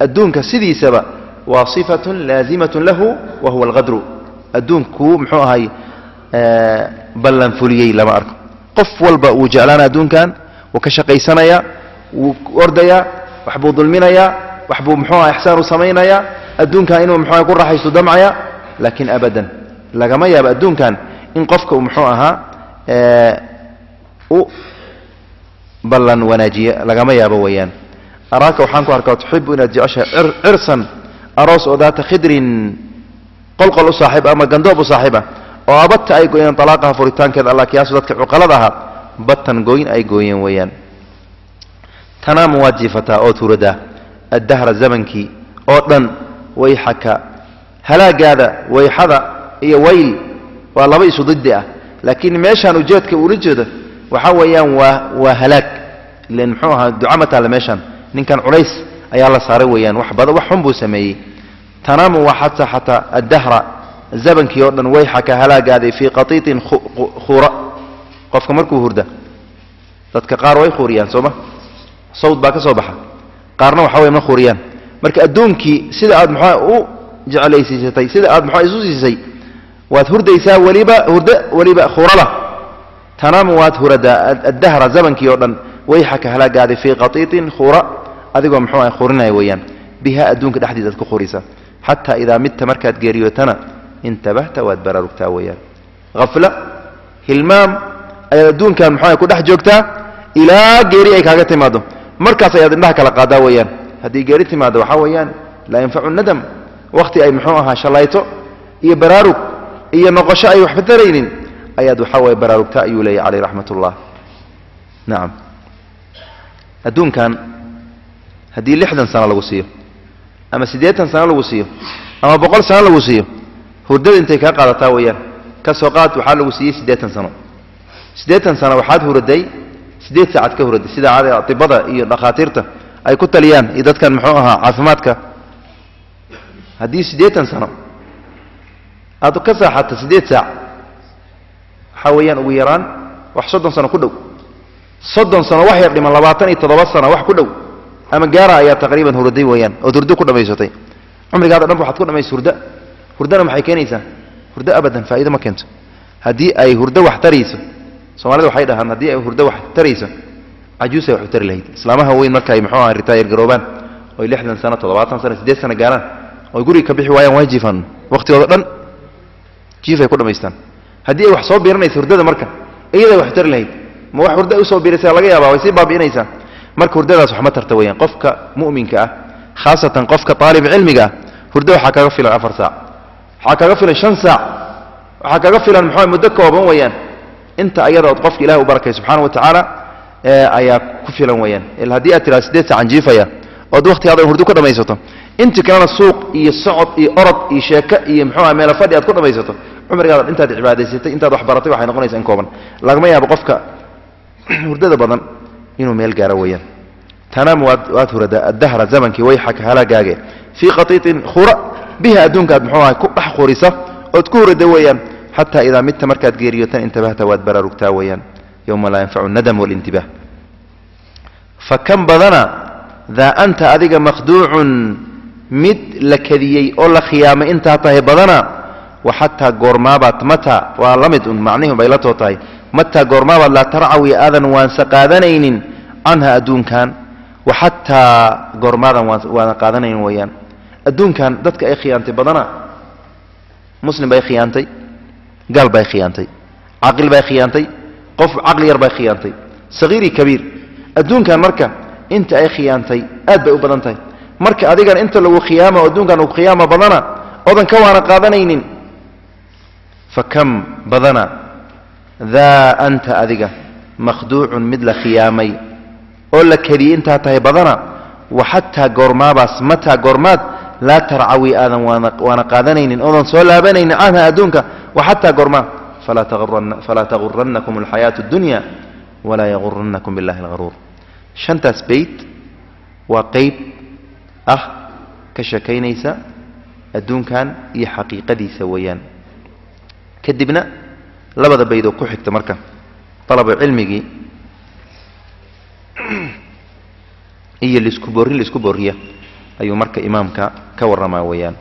adduunka sidiisaba waa sifatun laazimatun lahu wa huwa alkhadru adduunkuu muxuu ahay ballan fuliyey lama arko qof walba wuu jeclaana adduunkan wuu ka shaqaysanayaa wuu ordayaa waxbuu dulminayaa waxbuu muxuu aha ixsaan u samaynayaa adduunkan inuu muxuu aha ku raaxaysto damcaya laakiin abadan lagama yaabo adduunkan in qofka uu muxuu ahaa u ballan wanaajiye lagama yaabo weeyaan araaka waxaan ku arkaa tuxibu inaad jeceshahay cirsan aroos oo daata khidrin qolqol u saaxiib ama gandoob u saaxiiba oo abadta ay gooyeen alaaqaha furitaankeeda alla kiyaasu dadka cuqalada ahaa batan gooyin ay gooyeen weeyaan. Tanaamu waad ood huradaa addahra zamankii oo dhan wayxaka halaagaada wayxada iyo wayl waa laba isu diddi ah laakiin meeshaan ujeedka uula jeedo waxaa weeyaan waa waa halaag. Ilan muxuu ahaa duca ma taalla meeshaan ninkan culays ayaa la saaray weeyaan wax bada wax xun buu sameeyey tanaamu waa xataa xataa addahra zamankii oo dhan wayxaka halaagaaday fii qatiitin khuura. Qofka markuu hurda dadka qaar way khuuriyaan sooma sawd baa ka soo baxa. Qaarna waxa way ma khuuriyaan. Marka adduunkii sida aad muxua u jeclaysiisatay sida aad muxua isu waad hurdaysaa weliba hurdo weliba khurala tanaamu waad huradaa addahra zamankii oo dhan wayxaka halaagaaday fii qatiitin khura adigoo muxuu ah khurinaya weeyaan. Biha adduunka dhexdiisa aad ku khurisa xataa idaa midta markaad geeriyootana intabahta waad baraarugtaa weeyaan hafla hilmaam ayaad adduunkan muxuu ku dhex joogtaa ilaa geeri ay kaaga timaado markaas ayaad indhaha kala qaadaa weeyaan haddii geeri timaado waxaa weeyaan laa yanfacu nadam wakhti ay muxuu ahaa shallayto iyo baraarug iyo noqosho ay waxba taraynin ayaad waxaa waye baraarugtaa ayuu leeyahy caleyh raxmat ullah nacam adduunkan haddii lixdan sano lagu siiyo ama siddeetan sano lagu siiyo ama boqol sano lagu siiyo hurdada intay kaa qaadataa weeyaan ka qaad waxaa lagu siiyey siddeetan sano. Siddeetan sano waxaad huraday siddeed saacad ka huraday sida atibada iyo dhakhaatiirta ay ku taliyaan iyo dadkan muxuu ahaa caafimaadka. Haddii siddeetan sano aad ka saaxato siddeed saac waxaa weeyaan ugu yaraan wax soddon sano ku dhow. Soddon sano wax dhiman labaatan iyo toddoba sano wax ku dhow ama gaara ayaa taqriiban huraday weeyaan ood hurdo ku dhammaysatay cumrigaada dhanba waxaad ku dhammaysa hurda. Hurdana maxay keenaysaa? Hurdo abadan faa'ido ma keento. Haddii ay hurdo wax tarayso soomaalida waxay dhahaan haddii ay hurdo wax tarayso cajuusay wax u tari lahayd. Islaamaha weyn marka muxuu aha ritaayar garoobaan oy lixdan sano toddobaatan sano siddeed sano gaaraan oy guriga ka bixi waayaan way jiifaan. Waqtigooda dhan jiifay ku dhammaystaan haddii ay wax soo biiranaysa hurdada marka iyaday wax tari lahayd ma wax hurdo u soo biiraysa laga yaabaa way sii baabi'inaysaa marka hurdadaas wax ma tarta weeyaan qofka mu'minka ah khaasatan qofka aalib cilmiga ah waxaa kaga filan afar saac. Waxaa kaga filan shan saac. Waxaa kaga filan muxuu muddo kooban weeyaan. Inta ayada qofka ilahi u barakay subxana wa ayaa ku filan weeyaan. Ila haddii aad tiraa siddeed saacan jiifaya ood waqtigaada hurdo ku dhammaysato intii kalena suuq iyo socod iyo orod iyo sheeko iyo muxuu aha meelo fadhi aad ku dhammaysato cumrigaada intaad cibaadaysatay intaad wax baratay waxay noqonaysaa in kooban. Lagama yaabo qofka hurdada badan inuu meel gaaro weeyaan. Tanaam waad huradaa addahra zamankii wayxaka halaagaage fii qatiitin khura biha adduunka aad muxuu aha ku dhex khurisa ood ku hurada weeyaan. Xataa idaa midta markaad geeriyotan intabahta waad baraarugtaa weeyaan. Yowma laa yanfacu nadam walintibah fa kan badana daa anta adiga makhduucun mid la kadiyey oo la khiyaamay intaa tahay badana wa xataa goormaabaad mata waa la un macnihi bay la too tahay متى قرما ولا ترعوي آذن وان قادنين عنها أدون كان وحتى قرما وان قادنين ويان. أدون كان ذاتك أي خيانتي بضنا مسلم بأي خيانتي قلب بأي خيانتي. عقل بأي خيانتي قف عقل ير بأي خيانتي. صغيري كبير أدون كان مركا أنت أي خيانتي أد بأي بضنتي مركا أدي أنت لو خيامة أدون كان وخيامة بضنا أدن كوانا قادنين فكم بضنا daa anta adiga makhduucun mid la khiyaamay oo la kediyey intaa tahay badana wa xataa goormaabaas mataa goormaad laa tarcawi aadan waana qaadanaynin oodan soo laabanaynin canha adduunka wa xataa goormaa falaa taguranakum alxayaatu اdunya walaa yaguranakum biاllahi اlgaruur shantaas beyt waa qeyb ah ka sheekaynaysa adduunkan iyo xaqiiqadiisa weeyaan kadibna labada baydoo ku xigta marka dalaba cilmigii iyo lisku boorrin la isku boorriya ayuu marka imaamka ka warramaa weeyaan.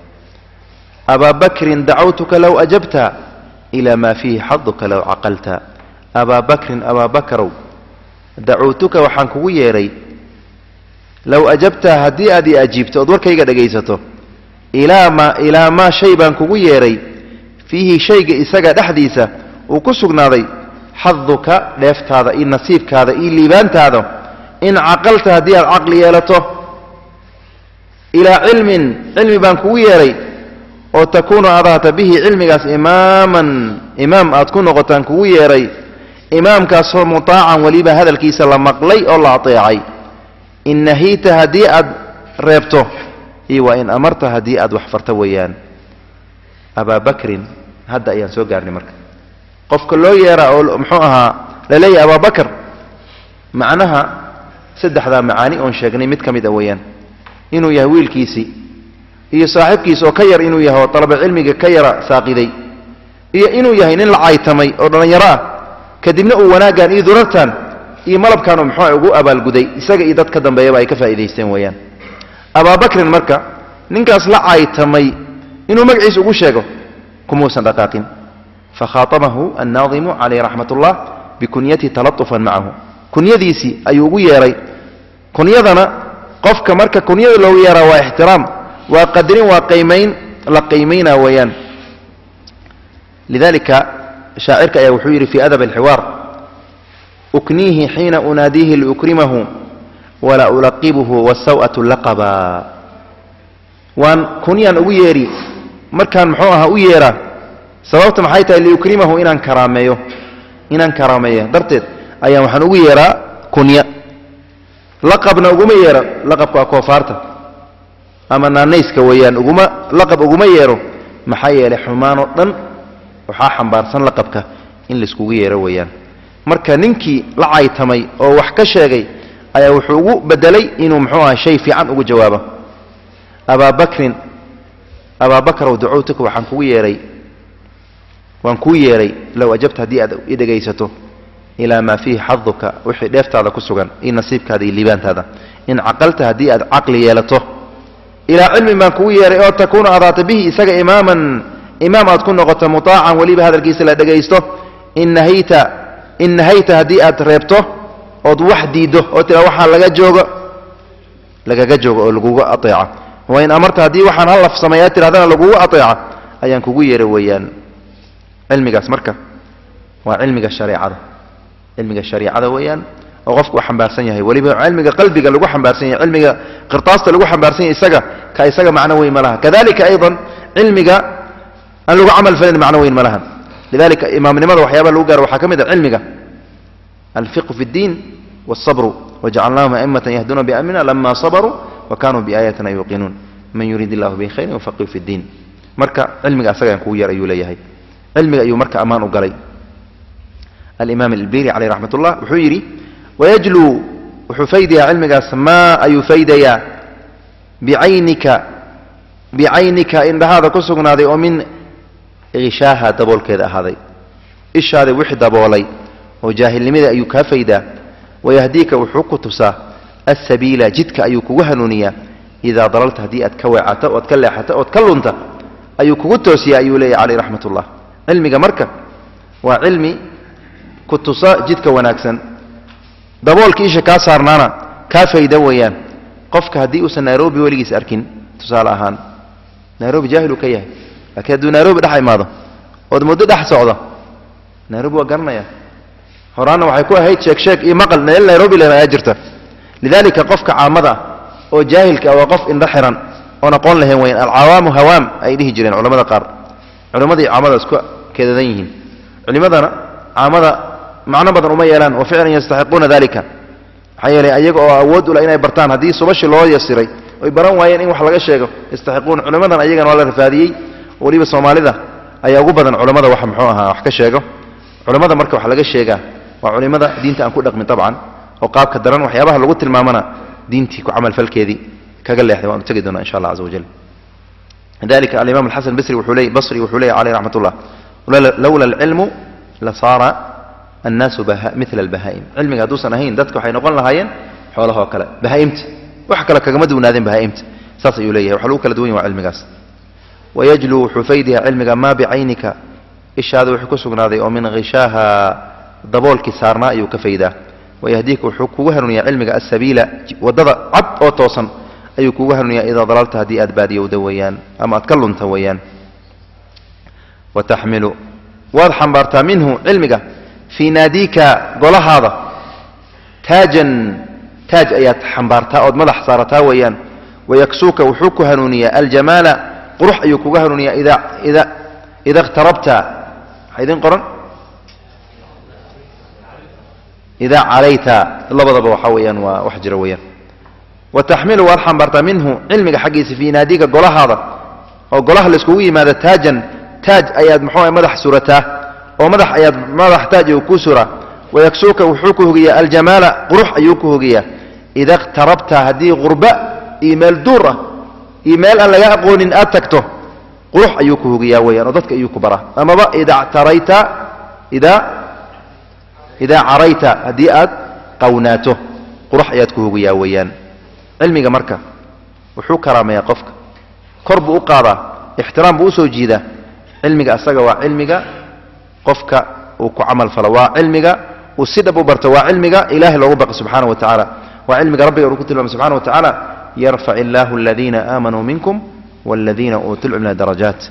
Abaa bakrin dacawtuka low ajabta ilaa maa fiihi xaduka low caqalta. Abaa bakrin abaa bakarow dacawtuka waxaan kugu yeedhay low ajabta haddii aad ii ajiibto ood warkayga dhegaysato ilaa ma ilaa maa shay baan kugu yeedhay fiihi shayga isaga dhexdiisa uu ku sugnaaday xaduka dheeftaada iyo nasiibkaada iyo liibaantaada. In caqalta haddii aad caqli yeelato ilaa cilmin cilmi baan kugu yeedhay oo takuunu aad ahata bihi cilmigaas imaaman imaam aad ku noqotaan kugu yeedhay imaamkaasoo mutaacan weliba hadalkiisa la maqlay oo la ateecay. In nahiita haddii aad reebto iyo waa in amarta haddii aad wax farto weeyaan. Abaa hadda ayaan soo gaarnay marka qofka loo yeeraa oo muxuu ahaa la leeyahay abaa bakar macnaha saddexdaa macaani oon sheegnay mid ka mid a weeyaan. Inuu yahay wiilkiisii iyo saaxiibkiis oo ka yar inuu yahay oo dalaba cilmiga ka yara saaqiday. Iyo inuu yahay nin la caytamay oo dhallinyaro ah kadibna uu wanaaggan iyo durartan iyo malabkan muxuu ugu abaalguday. Isaga iyo dad ka dambeeyaba ay ka faa'idaysteen weeyaan. Abaabakrin marka ninkaas la caytamay inuu magaciisa ugu sheego kumuusan dhaqaaqin fakhaatamahu annaadimu calayh raxmat ullah bikunyatihi talatufan macahu kunyadiisii ayuu ugu yeeray kunyadana qofka marka kunyada loogu yeeraa waa ixtiraam waa qadarin waa qaymayn la qiimaynaa weeyaan lidalika shaacirka ayaa wuxuu yidhi fii adab alxiwaar ukniihi xiina unaadiihi liukrimahu walaa ulaqibuhu wasaw'atu laqaba waan kunyaan ugu yeedhi markaan muxuu ahaa u yeedhaa sababta maxay tahay liukrimahu inaan karaameeyo inaan karaameeyo. Darteed ayaan waxaan ugu yeedhaa kunya. Laqabna uguma yeedho laqabka waa koofaarta. Ama naanayska weeyaan uguma laqab uguma yeedho maxaa yeelay xumaanoo dhan waxaa xambaarsan laqabka in laiskugu yeedho weeyaan. Marka ninkii la caytamay oo wax ka sheegay ayaa wuxuu ugu bedelay inuu muxuu aha shay fiican ugu jawaabo. Abaa bakrin abaa bakarow dacowtuka waxaan kugu yeedhay waan kuu yeedhay low ajabta haddii aad i dhegaysato ilaa maa fiihi xaduka wixii dheeftaada ku sugan iyo nasiibkaada iyo liibaantaada. In caqalta haddii aad caqli yeelato ilaa cilmin baan kugu yeedhay oo takuunu adaata bihi isaga imaaman imaam aad ku noqoto mutaacan weliba hadalkiisa la dhegaysto in nahayta in nahayta haddii aad reebto ood wax diiddo oo tiraa waxaa laga joogo lagaga joogo oo lagugu aeeca wa in amarta haddii waxaan hal laf sameeyaa tirahdana lagugu aeeca ayaan kugu yeehay weeyaan cilmigaas marka waa cilmiga shareecada cilmiga shariicada weeyaan oo qofku u xambaarsan yahay weliba cilmiga qalbiga lagu xambaarsan yahay cilmiga qirtaasta lagu xambaarsan yahay isaga ka isaga macno weyn ma laha kadalika aydan cilmiga aan lagu camal falin macno weyn ma laha lidalika imaamnimada waxyaabaha lagu gaaro waxaa ka mid a cilmiga alfiqhu fi اddiin wاlصabru wajacalnaahum aimata yahduuna biamrina lama sabaruu wa kanuu biaayatina yuuqinuun man yuriid illahu bihi khayran yufaqihu fi اddiin marka cilmiga asagaan kugu yar ayuu leeyahay cilmiga ayuu marka ammaan u galay. Alimaam albiri caleyh raxmat ullah wuxuu yidhi wayajluu wuxuu faydayaa cilmigaas maa ayuu faydayaa bicaynika bicaynika indhahaada ku sugnaaday oo min ishaaha daboolkeeda ahaaday. Ishaada wixii daboolay oo jaahilnimada ayuu kaa faydaa. Wayahdiika wuxuu ku tusaa asabiila jidka ayuu kugu hanuuniyaa. Idaa dalalta haddii aad ka weecato ood ka leexato ood ka lunta ayuu kugu toosiyaa ayuu leeyahy caleyh raxmat ullah cilmiga marka waa cilmi ku tusa jidka wanaagsan. Daboolka isha kaa saarnaana kaa fayda weeyaan. Qofka haddii uusan nairobi weligiis arkin tusaale ahaan nairobi jaahiluu ka yahay. Laakiin hadduu nairobi dhex imaado ood muddo dhex socdo nairobi waa garanaya horaanna waxay ku ahayd sheeg sheeg iyo maqal meel nairobi le ayaa jirta. Lidalika qofka caamada oo jaahilka ah waa qof indho xiran oon aqoon lahayn weyn alcawaamu hawaam ay dhihi jireen culamada qaar. Culammadii caamada isku keedadan yihiin culimadana caamada macno badan uma yeelaan wa ficlan yastaxiquuna dalika maxaa yeelay ayaga oo awood ula inay bartaan haddii subashi loo yasiray oy baran waayeen in wax laga sheego yastaxiquuna culimadan ayagana waa la rafaadiyey weliba soomaalida ayaa ugu badan culimmada wax muxuu ahaa wax ka sheego culimmada marka wax laga sheegaa waa culimmada diinta aan ku dhaqmin tabcan oo qaabka daran waxyaabaha lagu tilmaamana diintii ku camalfalkeedii kaga leexday waanu tegi doonaa insha allah لولا العلم لصار الناس بها مثل البهائم. علم قدوسا هين دتك حين قلنا هين حولها وكله بهائمت. وحكى لك قمد بهائمت. ساس يليه وحلوك لدوين وعلم قاس ويجلو حفيدها. علم ما بعينك. إش هذا وحكو سقنادي ومن غشاها ضبول كسارنا سارنا يكفيدا ويهديك وحكو وهرني علمك السبيل. وضضع عب أو توصن. أيكو وهرني إذا ضللت هدي أدبادي ودويان. أما أتكلم تويان وتحمل. وارحم بارتا منه علمك. في ناديك قول هذا. تاجا تاج أيات حمبارتا أو ملح حصارتا ويا ويكسوك وحوك هنونية. الجمال قروح أيوك هنونية إذا إذا إذا اغتربت حيث قرن؟ إذا عليت. الله بضب وحويا وحجر ويا وتحمل وارحم بارتا منه علمك حقيس في ناديك قول هذا. أو قول هذا ماذا؟ تاجا. Taaj ayaad muxuu madax surataa oo madax ayaad madax taaj ayuu ku suraa. Wayaksuuka wuxuu ku hogiyaa aljamaala qurux ayuu ku hogiyaa ida ikhtarabta haddii qurba iyo meel duur ah iyo meel aan laga aqoonin aad tagto qurux ayuu ku hogiyaa weyaan oo dadka ayuu ku baraa. Amaba ida tarayta ida idaa carayta haddii aad qawnaato qurux ayaad ku hogiyaa weeyaan. Cilmiga marka wuxuu karaameeyaa qofka. Kor buu u qaadaa ixtiraam buu u soo jiidaa cilmiga asaga waa cilmiga qofka uu ku camal falo waa cilmiga uu si dhab u barto waa cilmiga ilahay loogu baqi subxaana wa tacaala waa cilmiga rabbiga uu ku tilmaamay subxana wa tacaala yarfac illaahu aladiina aamanuu minkum waladiina uutuu lcilma darajaat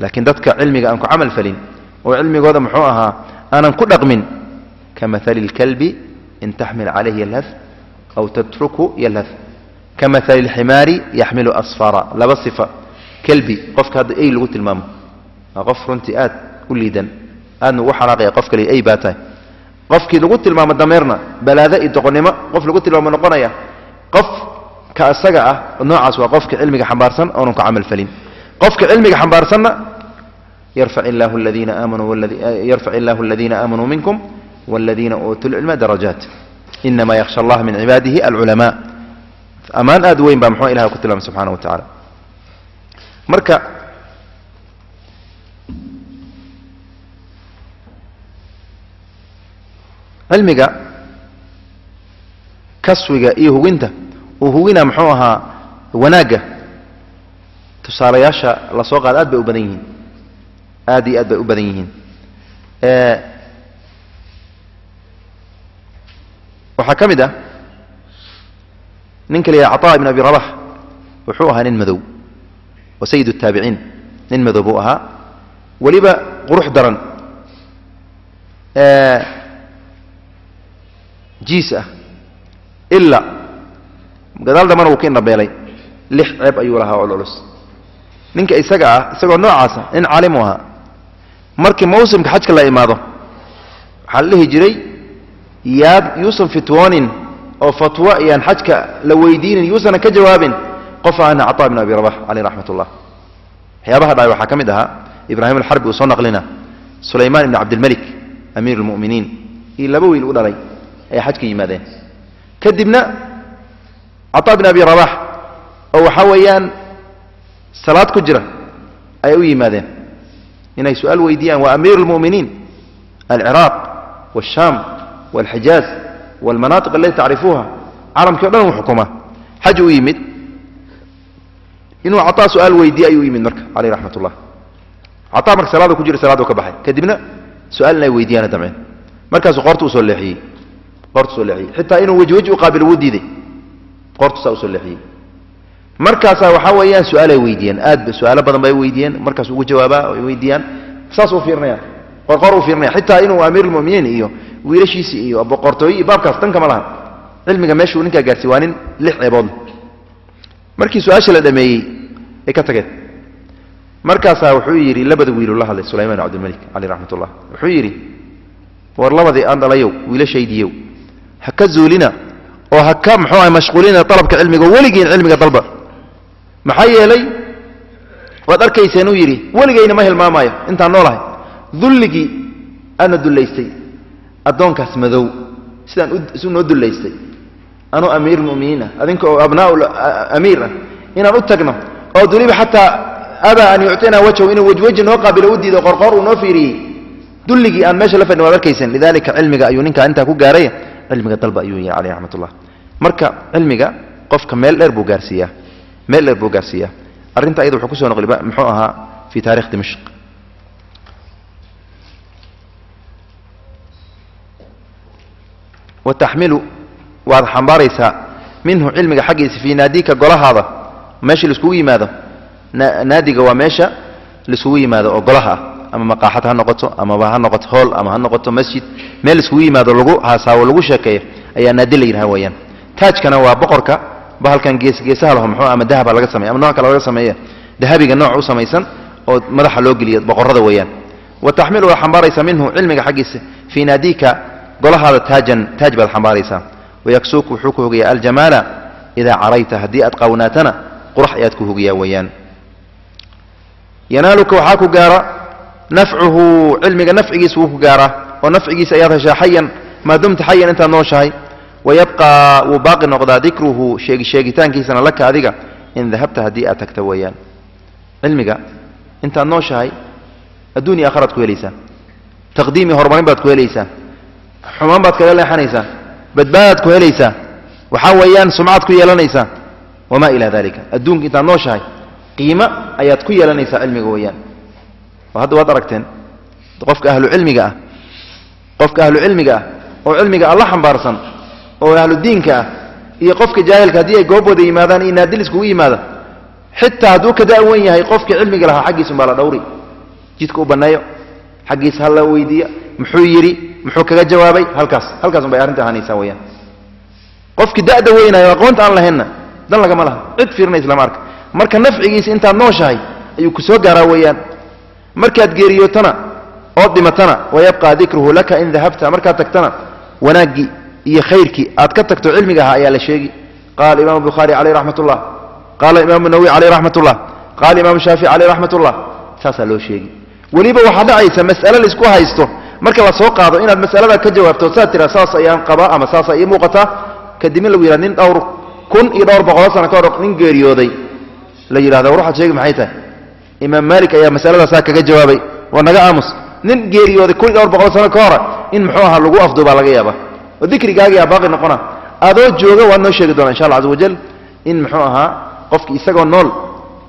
laakiin dadka cilmiga aan ku camal falin oo cilmigooda muxuu ahaa aanan ku dhaqmin kamaali اlkalbi in taxmil calayhi yalhaf aw tatruku yalhaf kamaali اlximaari yaxmilu asfara laba sifa kelbi qofka hadda ey غفرنتي آت كل دم. أنا وحراقي قفك لي أي باتاي. قفك لقلت لما بلا ذا إدقنما قف لقلت لما نقنيا قف كأسجع نوعس وقفك علمي حمارسن أو نك عمل فلين. قفك علمي حمارسن يرفع الله الذين آمنوا والذي يرفع الله الذين آمنوا منكم والذين أوتوا العلم درجات. إنما يخشى الله من عباده العلماء. أمان أدوين بمحو إله كتلهم سبحانه وتعالى. مركا cilmiga kaswiga iyo huginta uu hugina muxuu ahaa wanaagga tusaalayaasha la soo qaada aad bay u badan yihiin aad iyo aad bay u badan yihiin waxaa ka mid ah ninka la yidhaha caطaa ibn abi rabax wuxuu ahaa nin madow wa sayid الtaabiciin nin madow buu ahaa weliba qurux daran jiis ah ila gadaal dambana wuu ka indhabeelay lix ceeb ayuu lahaa oo culus. Ninka isaga ah isagoo noocaasa nin caalimu ahaa markii mawsimka xajka la imaado waxaa la dhihi jiray yaad yuusan fitwoonin oo fatwo iyaan xajka la weydiinin yuusanan ka jawaabin qof ahna caطaa ibn abi rabax caleyh raxmat ullah waxyaabaha dhacay waxaa ka mid ahaa ibraahim alxarbi uu soo naqlina sulaymaan ibn cabdilmelik amiir اlmu'miniin iyo laba wiil u dhalay أي حجك يمادين كدبنا عطا بن أبي رباح أو حويان صلاة كجرة أي وي يمادين هنا سؤال ويديا وأمير المؤمنين العراق والشام والحجاز والمناطق التي تعرفوها عرم كبير وحكومة حج ويمد إنه عطا سؤال ويدي أي ويمد مرك؟ عليه رحمة الله. عطا مرك صلاة كجرة صلاة وكبحي كدبنا سؤالنا ويدي أنا دمعين مركز قرطوس وصلحي qoorta u soo leexiyey. Xitaa inuu weji weji u qaabil wuu diiday. Qoortu saa u soo leexiyey. Markaasaa waxaa weeyaan su'aalay weydiiyeen. Aad su'aalo badan bay weydiiyeen. Markaas ugu jawaabaa ay weydiiyaan. Saas u fiirinaya qorqor u fiirinaya xitaa inuu amiir اlmuminiin iyo wiilashiisi iyo boqortooye iyo baabkaas dan kama lahan. Cilmiga meeshuu ninkaa gaarsiy waa nin lix ceebood markii su'aasha la dhameeyey ay ka tageen. Markaasaa wuxuu yidhi labada wiilu la hadlay sulaymaan cabdilmalik caleyh raxmat ullah wuxuu yidhi war labadii aan dhalayow wiilashaydiiyow ha ka zuulina oo ha ka muxuu aha mashquulina dalabka cilmiga oo weligiin cilmiga dalba. Maxaa yeelay waad arkayseen uu yidhi weligayna ma hilmaamaayo intaan noolahay. Dulligii aadna dullaystay addoonkaas madow sidaan isu noo dullaystay. Anuu amiirulmuminiin ah adinka oo abnaa amiir ah inaan u tagno oo duliba xataa abaa an yucطinaa wajhu inuu wejweji noo qaabilo u diido qorqoor uu noo fiiriyey. Dulligii aan meesha la fadhin waad arkayseen lidalika cilmiga ayuu ninkaa intaa ku gaaray cilmiga dalba ayuu yihi caleyh raxmat ullah marka cilmiga qofka meel dheer buu gaarsiiyaa meel dheer buu gaarsiiyaa arrinta ayada wuxuu kusoo noqli muxuu ahaa fi taarikh dimashq wataxmilu waad xambaaraysaa minhu cilmiga xaggiisa fii naadika golahaada meesha laiskugu yimaado naadiga waa meesha laiskugu yimaado oo golaha ah ama maqaaxad ha noqoto amaba ha noqoto hool ama ha noqoto masjid meel laiskugu yimaado lagu haasaawo lagu sheekeeyo ayaa naadi la yidhaha weeyaan. Taajkana waa boqorka bahalkan geesgeesaha laho muxuu ama dahaba laga sameya ama nooc kale laga sameeya dahabiga nooc u samaysan oo madaxa loo geliyo boqorrada weeyaan. Wa taxmilu waa xambaaraysaa minhu cilmiga xaggiisa fii naadika golahaada taajan taaj baad xambaaraysaa. Wayaksuuku wuxuu ku hogayaa aljamaala idaa carayta haddii aad qawnaatana qurax ayaad ku hogayaa weeyaan. Yanaaluka waxaa ku gaara nafcuhu cilmiga nafcigiisa wuu ku gaaraa oo nafcigiisa ayaad heshaa xayan maa dumta xayan intaad nooshahay wayabqaa wuu baaqi noqdaa dikruhu sheegi sheegitaankiisana laka adiga in dahabta haddii aad tagta weeyaan. Cilmiga intaad nooshahay adduuniya aakharaad ku helaysaa taqdiimi horumarin baad ku helaysaa xumaan baad kaga leexanaysaa badbaadaad ku helaysaa waxaa weeyaan sumcaad ku yeelanaysaa wamaa ilaa dalika adduunka intaad nooshahay qiimo ayaad ku yeelanaysaa cilmiga weeyaan hadda waad aragteen qofka ahlucilmiga ah qofka ahlucilmiga ah oo cilmiga alla xambaarsan oo ahludiinka ah iyo qofka jaahilka haddii ay goob wada yimaadaan iyo naadil iskugu yimaada xitaa hadduu ka da'wan yahay qofka cilmiga lahaa xaggiisa umbaa la dhawri jidka u banneeyo xaggiisa ha weydiiya muxuu yidhi muxuu kaga jawaabay halkaas halkaas un bay arrinta ahaanaysaa weyaan qofkii da'da weynayo aqoonta aan lahaynna dan lagama laha cid fiirinaysa lama arka marka nafcigiisa intaad nooshahay ayuu ku gaaraa weeyaan markaad geeriyootana ood dhimatana wayabqaa dikruhu laka in dahabta markaad tagtana wanaaggii iyo khayrkii aad ka tagto cilmiga ahaa ayaa la sheegi. Qaala imaamu bukhaari caleyh raxmat ullah qaala imaamu nawowi caleyh raxmat ullah qaala imaamu shaafici caleyh raxmat ullah saasaa loo sheegi. Weliba waxaa dhacaysa mas'ale la isku haysto marka la soo qaado inaad mas'alada ka jawaabto saad tiraa saas ayaan qabaa ama saasa ii muuqataa? Kadibna lagu yidhahda nin dhowr kun iyo dhowr boqoloo sano ka hor nin geeriyooday. La yidhahda war waxaad sheegi maxay tahay imaam maalik ayaa masaladaasaa kaga jawaabay waa naga aamus nin geeriyooday kun dhowr boqol sano ka hora in muxuu ahaa lagu afduubaa laga yaaba oo dikrigaagiyaa baaqi noqona adoo jooga waad noo sheegi doonaa insha alla caza wajal in muxuu ahaa qofki isagoo nool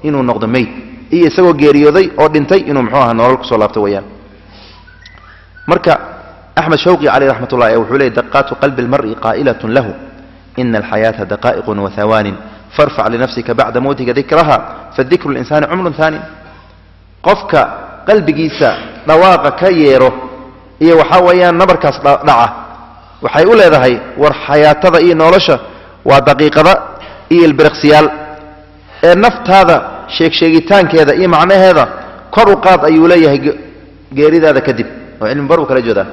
inuu noqdo meyd iyo isagoo geeriyooday oo dhintay inuu muxuu ahaa nolol kusoo laabto weeyaan marka axmed shawqi caleyh raxmat ullahi wuxuu leeyay daqaatu qalbi almar'i qaa'ilatun lahu ina alxayaata daqaa'iqun wahawaanin farfac linafsika bacda mowtika dikraha fadikru linsaani cumrun haanin qofka qalbigiisa dhawaaqa ka yeero iyo waxaa weeyaan nabarkaas dhaca waxay u leedahay war xayaatada iyo nolosha waa daqiiqada iyo ilbiriqsiyaal. Ee naftaada sheegsheegitaankeeda iyo macnaheeda kor u qaad ayuu leeyahay geeridaada kadib. Oo cilmi bar uu kala jeedaa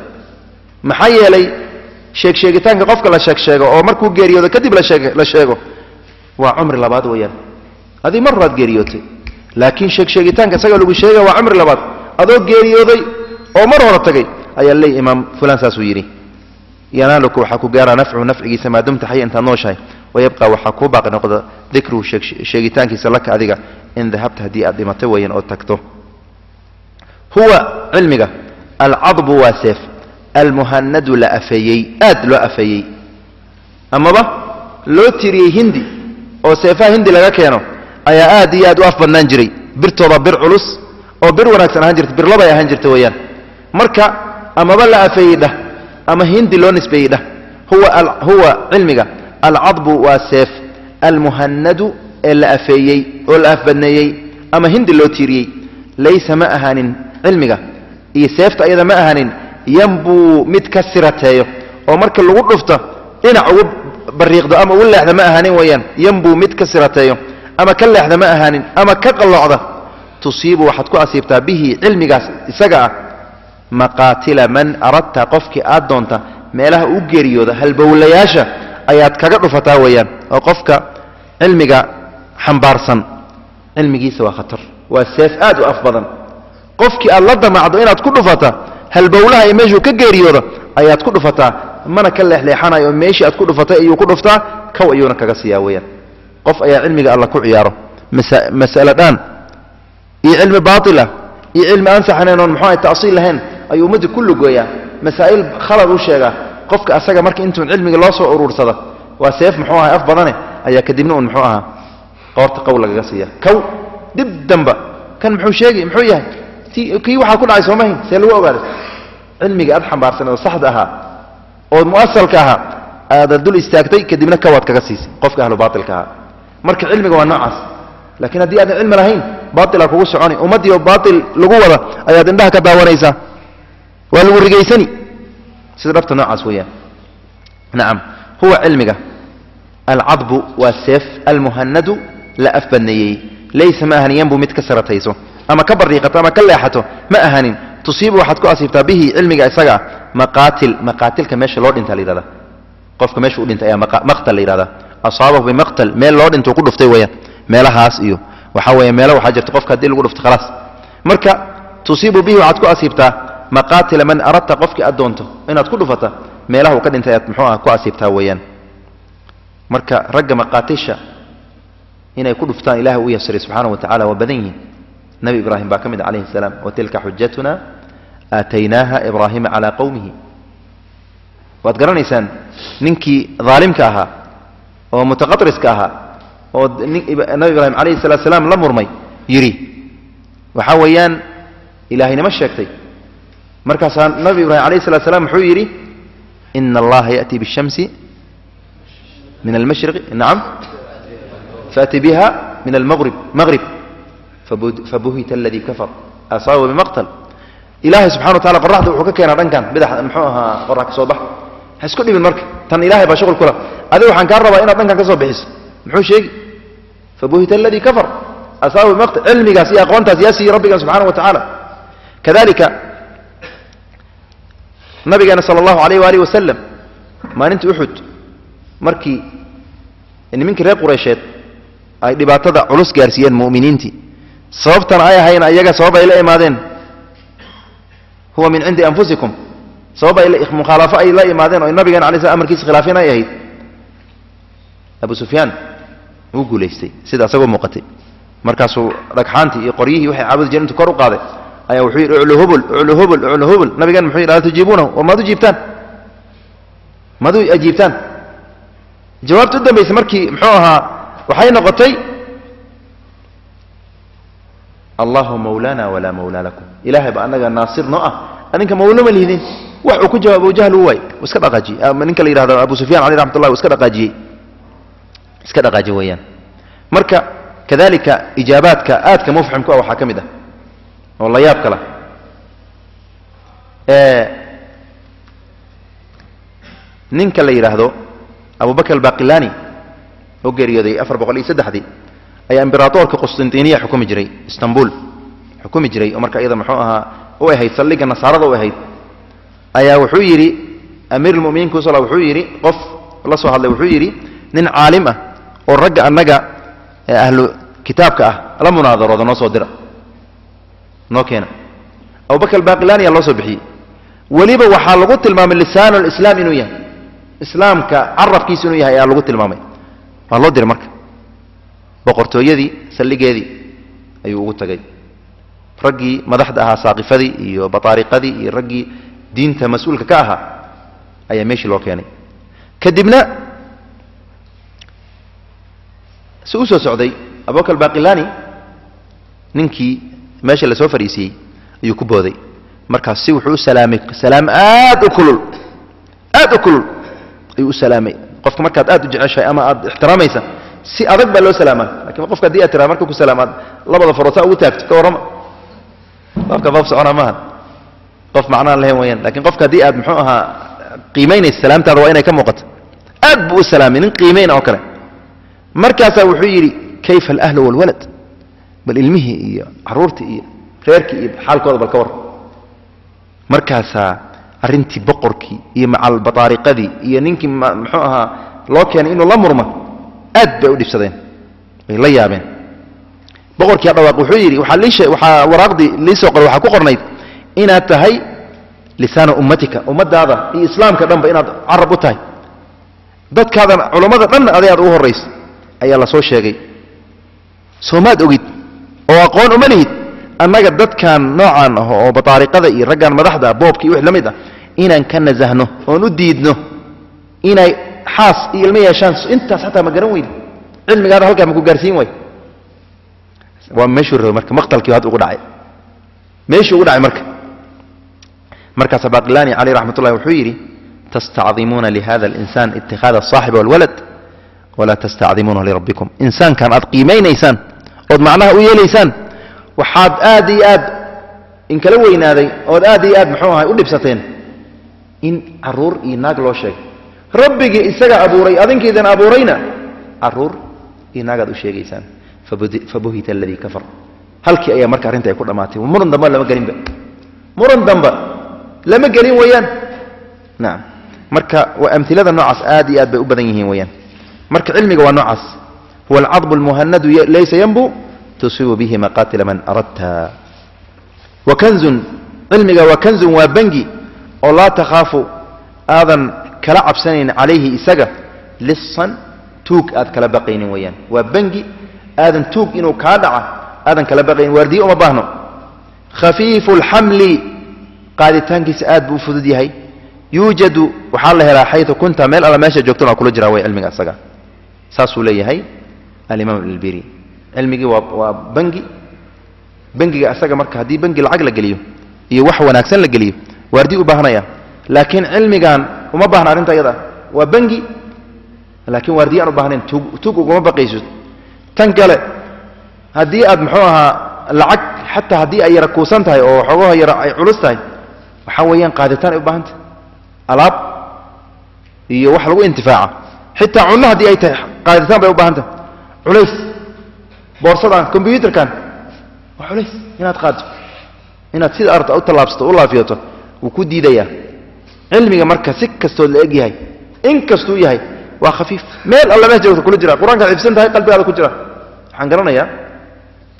maxaa yeelay sheegsheegitaanka qofka la sheegsheego oo markuu geeriyoodo kadib la sheego waa cumri labaad weeyaan. Adii mar horaad geeriyootay laakiin sheegsheegitaanka isaga lagu sheega waa cumri labaad. Adoo geeriyooday oo mar hore tagay ayaa leey imaam fulaan saasuu yidhi yanaaluku waxaa ku gaaraa nafcuhu nafcigiisa maadumta xaya intaad nooshahay. Wayabqa waxaa kuu baaqi noqda dikruhu sheegitaankiisa laka adiga. In dahabta haddii aad dhimatay weeyaan oo tagto. Huwa cilmiga alcadbu waa seef. Almuhanadu la afeeyey aad loo afeeyey. Amaba loo tiriyey hindi oo seefaha hindi laga keeno ayaa aad iyo aad u af badnaan jiray. Birtooda bir culus oo bir wanaagsan ahaan jirta birlabay ahaan jirta weeyaan. Marka amaba la afeeyey dhah ama hindi loo nisbeeyey dhah huwa cilmiga alcadbu waa seef almuhanadu ee la afeeyey oo la afbadneeyey ama hindi loo tiiriyey. Laysa ma ahaanin cilmiga iyo seefta ayada ma ahaanin yambuu mid ka sirateeyo oo marka lagu dhufto dhinac ugu bariiqdo ama ugu leexda ma ahaanin weeyaan yambuu mid ka sirateeyo ama ka leexda ma ahaanin ama ka qalloocda tusiibu waxaad ku asiibtaa bihi cilmigaas isaga ah. Maqaatila man aradta qofkii aad doonta meelaha u geeriyooda halbowlayaasha ayaad kaga dhufataa weeyaan oo qofka cilmiga xambaarsan. Cilmigiisa waa khatar waa seef aad u af badan. Qofkii aad la damacdo inaad ku dhufata halbowlaha iyo meeshuu ka geeriyooda ayaad ku dhufataa. Mana ka leexleexanayo meeshii aad ku dhufatay ayuu ku dhuftaa kow ayuuna kaga siiyaa weeyaan qof ayaa cilmiga alla ku ciyaaro. Masa- mas'alo dhaan iyo cilmi baatila. Iyo cilmi aan saxnayn oon muxuu ahay ta'siil lahayn ayuu ummadda ku lugeeyaa masaa'il khalad u sheegaa qofka asaga marka intuun cilmiga loo soo uruursada waa seef muxuu ahay af badane ayaa kadibna un muxuu ahaa qoorta qow lagaga siiya. Kow dib damba. Kan muxuu sheegi muxuu yahay? Kii waxaa ku dhacay soomahin see lagu ogaaday cilmiga aad xambaarsan oo saxda ahaa oo mu'asalka ahaa aada dul istaagtay kadibna kawaad kaga siisay. Qofka ahlu ahaa marka cilmiga waa noocaas. Laakiin haddii aadan cilmi lahayn baailaa kugu soconi. Ummaddii oo baail lagu wada ayaad indhaha ka daawanaysaa waa lagu rigaysani. Sida dhabta noocaas weeyaan. Nacam huwa cilmiga. Alcadbu waa seef. Almuhanadu la afbadneeyey laysa ma ahanin yanbu mid ka saratayso. Ama ka bariiqato ama ka leexato ma ahanin. Tusiibu waxaad ku asiibtaa bihi cilmiga isaga. Ah maqaatil. Maqaatilka meesha loo dhinta la yidhahda qofka meesha u dhintay ayaa maqtal la yidhahda أصابه بمقتل ميل لورد أنت وقول دفتي ويا. ميل هاس إيو. وحوي ميل وحجر تقف كديل وقول دفتي. خلاص. مركا تصيب به وعدك أصيبتا. مقاتل من أردت قفك أدونته إن تقول دفتا. ميل هو وقد أنت يتمحوه كو أصيبتا ويا. مركا رجع مقاتشة هنا يقول دفتان إله إلهه سري سبحانه وتعالى وبدني نبي إبراهيم باكمد عليه السلام. وتلك حجتنا آتيناها إبراهيم على قومه. وأتقرأ نيسان ننكي ظالمك أها oo mutaqatriska ahaa oo nabi ibraahim calayhi salaatu salaam la murmay yidhi waxaa weeyaan ilaahaynimo sheegtay markaasaa nabi ibraahim calayhi salatu salaam muxuu yidhi ina allaha ya'ti bishamsi min almashriqi nacam faأti biha min almgrib magrib fabuhita aladii kafar asaaba bimaqtal ilaahay subxana wa tacala qoraxda wuxuu ka keenaa dhankan bidax muxuu ahaa qorax ka soo bax ha isku dhibin marka tan ilahay baa shuqul kula adiga waxaan kaa rabaa inaad dhankan ka soo bixiso. Muxuu sheegi fabuhita aladii kafar. Asaaba bimaqtal cilmigaas iyo aqoontaas yaa siiyey rabbigan subxana wa tacaala kadalika nabigeena sala allahu alayh waalihi wasalam maalintii uxud markii nimankii reer qureysheed ay dhibaatada culus gaarsiiyeen mu'miniintii. Sababtan ay ahayn ayaga sabab ay la imaadeen. Huwa min cindi anfusikum. Sabab mukhaalafo ay la imaadeen oo nabigeena alay slam amarkiisa khilaafeen ay ahayd abu sufyaan wuu guulaystay sida asagoo muuqatay markaasuu dhagxaantii iyo qoryihii waxay caabudi jireen intu kor u qaaday ayaa wuxuu yidhi uclu hubul uclu hubul uclu hubul nabigan muxuu yidhi alaa tujiibuunahu war maad u jiibtaan maad u ajiibtaan jawaabta u dambaysa markii muxuu ahaa waxay noqotay allahu mawlana walaa mawlaa lakum ilahay ba anaga naasir noo ah adinka mawlo ma lihdin wax uu ku jawaab abu jahl u waay iska dhaqaajiyey ama ninka la yidhahdo abu sufyan aleyh raxmat ullah u iska dhaqaajiyey iska dhaqaajiye weeyaan. Marka kadalika ijaabaadka aadka mufximku ah waxaa ka mid ah oo la yaab kala ninka la yidhaahdo abubakr albaqilani oo geeriyooday afar boqol iyo saddexdii ayaa imberatorka qustintiniya xukumi jiray istanbul. Xukumi jiray oo marka iyada muxuu ahaa u ahayd saldhigga nasaarada u ahayd ayaa wuxuu yidhi amiir lmuminiin kusal wuxuu yidhi qof la soo hadlay wuxuu yidhi nin caalim ah oo ragga annaga ee ahlu kitaabka ah la munaadarooda noo soo dira. Noo keena. Abubakr albaqilani ayaa loo soo bixiyey. Weliba waxaa lagu tilmaamay lisaanu lislaam inuu yahay. Islaamka carabkiisa inuu yahay ayaa lagu tilmaamay. Waa loo diray marka. Boqortooyadii saldhigeedii ayuu ugu tagay. Raggii madaxda ahaa saaqifadii iyo bataariqadii iyo raggii diinta mas'uulka ka ahaa ayaa meeshii loo keenay. Kadibna si u soo socday abubakr baqilani ninkii meesha la soo fadhiisiiyey ayuu ku booday. Markaas si wuxuu u salaamay salaam aad u kulul aad u kulul ayuu u salaamay. Qofka markaad aad u jeceshahay ama aad ixtiraamaysa si adag baa loo salaamaa. Lakin qofka haddii aad tiraa marka ku salaamaad labada farootaa ugu taagto ka warrama. Qofka qof socona maaha qof macnaan lahayn wayaan laakiin qofka haddii aad muxuu ahaa qiimaynaysa salaamtaada waa inay ka muuqato. Aad buu u salaamay nin qiimayn oo kale markaasaa wuxuu yidhi kayfa alahlu walwalad? Bal ilmihii iyo caruurtii iyo reerkii iyo xaalkooda bal ka war markaasaa arrintii boqorkii iyo macalbataariqadii iyo ninkii muxuu ahaa loo keenay inuu la murma aad bay u dhibsadeen way la yaabeen. Boqorkii dhawaaq wuxuu yidhi waxaa waraaqdii lii soo qoray waxaa ku qornayd inaad tahay lisaana ummatika ummadaada iyo islaamka dhanba inaad carab u tahay. Dadkaadan culammada dhanna aday aad ugu horrayso ayaa la soo sheegay soomaad ogid oo aqoon uma lihid annaga dadkan noocaan ah oo bataariqada iyo raggan madaxda boobka iyo wix la mid ah inaan ka nasahno oon u diidno inay xaas iyo ilmo yeeshaan intaas xataa ma garan weyne cilmigaada halkaa ma ku gaarsiin way waa meeshuu rabay marka maqtalkii hadda ugu dhacay. Meeshuu ugu dhacay marka. Markaasa baqilani caleyh raxmat wuxuu yidhi tastacdimuuna lihada alinsaan ittikhaada asaaxiba walwalad walaa tastacdimuunahu lirabbikum insaankan aad qiimaynaysaan ood macnaha u yeelaysaan waxaad aad iyo aad inkala weynaaday ood aad iyo aad muxuu ahay u dhibsateen in carruur iyo naag loo sheegay rabbigii isaga abuuray adinkiidan abuurayna carruur iyo naagaad u sheegaysaan fabuhita aladii kafar halkii ayaa marka arrinta ay ku dhammaatay muran damba lama gelinba muran damba lama gelin weeyaan nacam marka waa amilada noocaas aad iyo aad bay u badan yihiin weeyaan marka cilmiga waa noocaas. Huwa alcadbu almuhanadu laysa yanbu tusiibu bihi maqaatila man aradta. Wa kanzun cilmiga waa kanzun waa bangi oo laa takhaafu aadan kala cabsanayn calayhi isaga lisan tuug aad kala baqaynin weeyaan. Waa bangi aadan tuug inuu kaa dhaca aadan kala baqaynin. Waardiye uma baahno. Khafiifu alxamli qaaditaankiisa aad buu u fudud yahay. Yuujadu waxaa la helaa xayu kunta meel alla meesha joogtana kula jiraa way cilmiga isaga saasuu leeyahay alimaam albiri cilmigii waa waa bangi. Bangiga isaga marka haddii bangi lacag la geliyo iyo wax wanaagsan la geliyo waardi u baahanaya laakiin cilmigan uma baahna arrinta iyada. Waa bangi laakiin waardiye aan u baahnayn tuug uguma baqayso. Tan kale haddii aad muxuu ahaa lacag xataa haddii ay yara kuusan tahay oo waxoogaha yara ay culus tahay waxaa weeyaan qaaditaan ay u baahantah alaab iyo wax lagu intifaaca. Xitaa cunno haddii ay tahay qaaditaan bay u baahantah. Culays boorsadan combyuutarkan waa culays inaad qaadto. Inaad sida arta u tallaabsato u laafiyato wuu ku diidayaa. Cilmiga marka si kastood la eg yahay in kastuu yahay waa khafiif. Meel alla mees joogta kula jira qur'aankaad xifsan tahay qalbigaada ku jira. Waxaan garanayaa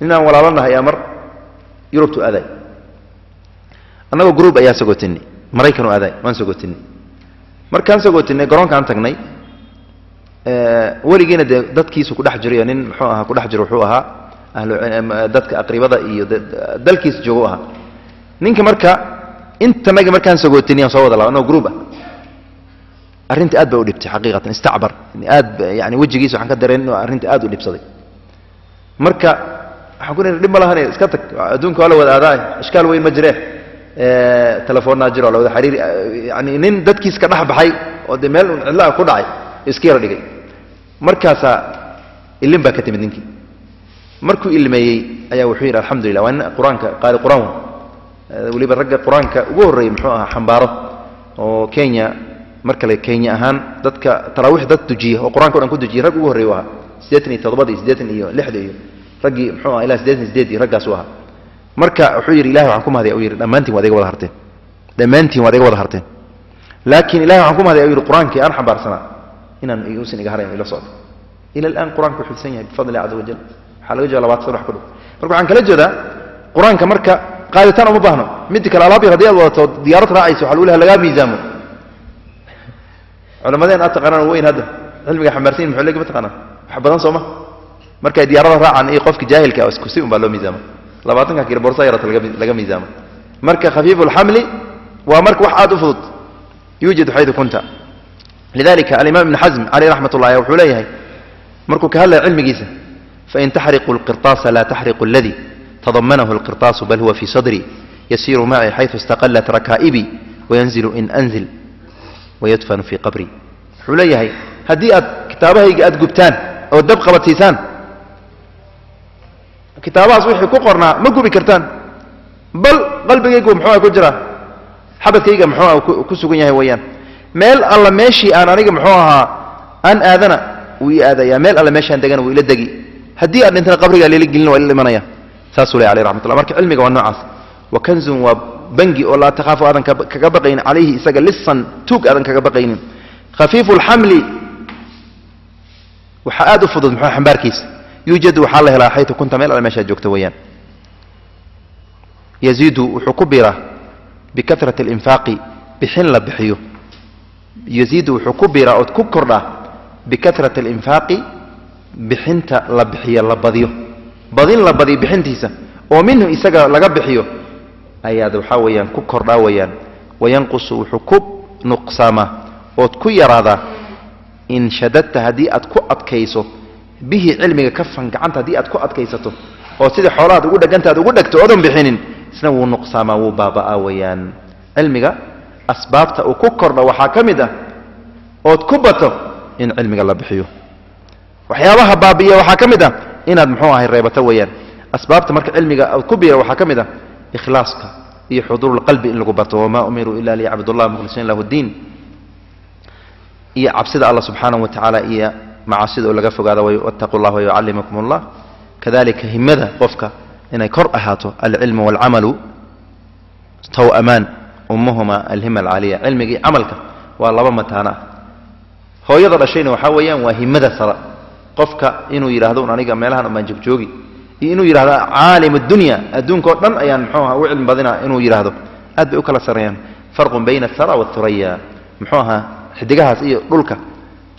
inaan walaalanahay aa mar yurubtu aaday annagoo gruub ayaa sagootinay maraykanu aaday waan sagootinay markaan sagootinay garoonkaan tagnay weligiina dee dadkiisu ku dhex jirayo nin muxuu ahaa ku dhex jiro wuxuu ahaa dadka aqribada iyo dalkiisa joogo ahaa. Ninka marka intanagi markaan sagootinay soo wada laba anoo gruub ah arrinta aad bay u dhibtay xaqiiqatan istacbar. Aad yani wejigiisa waxaan ka dareen inuu arrinta aad u dhibsaday. Marka waxaan ku dhib ma lahane iska tag adduunka waa la wada aadaa ishkaal weyn ma jiree. Telefoonnaa jiro la wada xiriir yani nin dadkiis ka dhex baxay oo dee meel un cidlaha ku dhacay iska yara dhigay markaasaa ilin baa ka timid ninkii. Markuu ilmeeyey ayaa wuxuu yidhi alxamdulillah waa nin qur'aanka qaali qur'aan weliba ragga qur'aanka ugu horreeyey muxuu ahaa xambaaro oo kenya mar kale kenya ahaan dadka taraawiix dad dujiya oo qur'anka o dhan ku dujiya rag ugu horrey u ahaa. Siddeetan iyo toddobada iyo iyo lixda iyo raggii muxuu aha ilaa siddeetan iyo sideed iyo raggaas u ahaa. Marka wuxuu yidhi ilahi waxaan ku mahadaya u yidhi dhammaantiin waad iga wada harteen. Dhammaantiin waad iga wada harteen. Laakiin ilahi waxaan ku mahadaya u yidhi qur'aankii aan xambaarsanaa inaan uusan iga harayn ila socdo ila alaan qur-aanka wuxuu xifsan yahay bifadli illahi caza wajal waxaa laga jeeda labaatan sano wax ku dhow marka waxaan kala jeedaa qur-aanka marka qaaditaan uma baahno midda kale alaab yar haddii aad wadato diyaarad raacayso waxa lagu lehay lagaa miisaamo culamadeen aad taqaanaan weyn hadda cilmiga xambaarsan muxuu leegi ma taqaanaa wax badan sooma markay diyaarada raacaan iyo qofka jaahilka ah isku si un baa loo miisaama labaatanka kilo borsa yarata laga miisaama marka khafiifu lxamli waa marka wax aad u fudud yuujadu xaydu kunta لذلك الإمام ابن حزم عليه رحمة الله وحو ليهي مركو كهلا علم جيسا فإن تحرق القرطاس لا تحرق الذي تضمنه القرطاس بل هو في صدري. يسير معي حيث استقلت ركائبي وينزل إن أنزل ويدفن في قبري. وحو هاي هدي كتابه قد قبتان أو الدبقة بتيسان كتابه صويحي كقرنا ما قبي كرتان. بل قلبك يقوم حواه كجرة. حبت يقوم محواه كسو يهي ويان meel alla meeshii aan aniga muxuu ahaa aan aadana wuu ii aadaya meel alla meeshaan degana wuu ila degi. Haddii aan dhintana qabrigaa lila gelin waa ila imanaya saasuu ley aleh raxmatullah marka cilmiga waa noocaas. Wa kanzun waa bangi oo laa takhaafu aadan kaga baqaynin. Calayhi isaga lisan tuug aadan kaga baqaynin. Khafiifu lxamli waxaa aad u fudud muxuu xambaarkiisa. Yuujadu waxaa la helaa xaytu kunta meel alle meeshaad joogto weeyaan. Yaziidu wuxuu ku biraa bikarat اlinfaaqi bixin la bixiyo yaziidu wuxuu ku biraa ood ku kordhaa bikarat اlinfaaqi bixinta la bixiyo la badiyo badin la badiyo bixintiisa oo minhu isaga laga bixiyo ayaad waxaa weeyaan ku kordhaa weeyaan wayanqusu wuxuu ku nuqsaamaa ood ku yaraadaa in shadadta haddii aad ku adkayso bihi cilmiga kafan gacanta haddii aad ku adkaysato oo sidii xoolahaad ugu dheganta aad ugu dhegto oodan bixinin isna wuu nuqsaamaa wuu baaba'aa weeyaan cilmiga asbaabta uu ku kordho waxaa ka mid ah ood ku bato in cilmiga la bixiyo waxyaabaha baabi'iya waxaa ka mid ah inaad muxuu ahay reebato weeyaan asbaabta marka cilmiga aad ku biira waxaa ka mid ah ikhlaaska iyo xuduurulqalbi in lagu barto wamaa umiruu ila liyacbudullah mukhlisiin lahu ddiin iyo cabsida alla subxaanahu wa tacaala iyo macaasida oo laga fogaado wattaquu llah wayucallimukum allah kadalika himada qofka inay kor ahaato alcilmu waalcamalu tawamaan ummuhuma alhima alcaaliya cilmiga iyo camalka waa laba mataana. Hooyada dhashayna waxaa weeyaan waa himada sara qofka inuu yidhahdo un aniga meelahan umaan joogjoogi iyo inuu yidhahdo caalim dunya adduunka dhan ayaan muxuu aha u cilmi badina inuu yidhaahdo aad bay u kala sarreeyaan farqun bayna athara waalthuraya muxuu ahaa xidigahaas iyo dhulka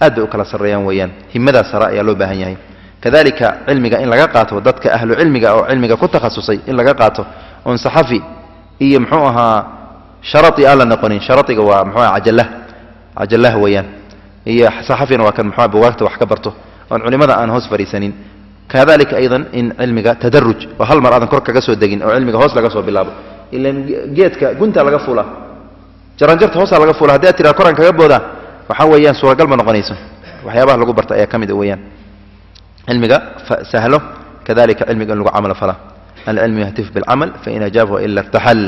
aad bay u kala sarreeyaan weeyaan. Himadaa sare ayaa loo baahan yahay. Kadalika cilmiga in laga qaato dadka ahlu cilmiga oo cilmiga ku takhasusay in laga qaato oon saxafi iyo muxuu ahaa sharadi aan la noqonin sharadiga waa muxuu aha cajallah cajallah weeyaan iyo saxafina waa kan muxuu aha bugaagta wax ka barto oon culimada aan hoos fadhiisanin kadalika aydan in cilmiga tadaruj oo hal mar aadan kor kaga soo degin oo cilmiga hoos laga soo bilaabo ilan geedka gunta laga fuula jaranjarta hoosaa laga fuula haddi ad tiraa koran kaga booda waxaa weeyaan suuragal ma noqonayso waxyaabaha lagu barta ayaa ka mid weeyaan cilmiga sahlo kadalika cilmiga in lagu camalo fala alcilmu yahtif bilcamal fain ajaabahu ila irtaxal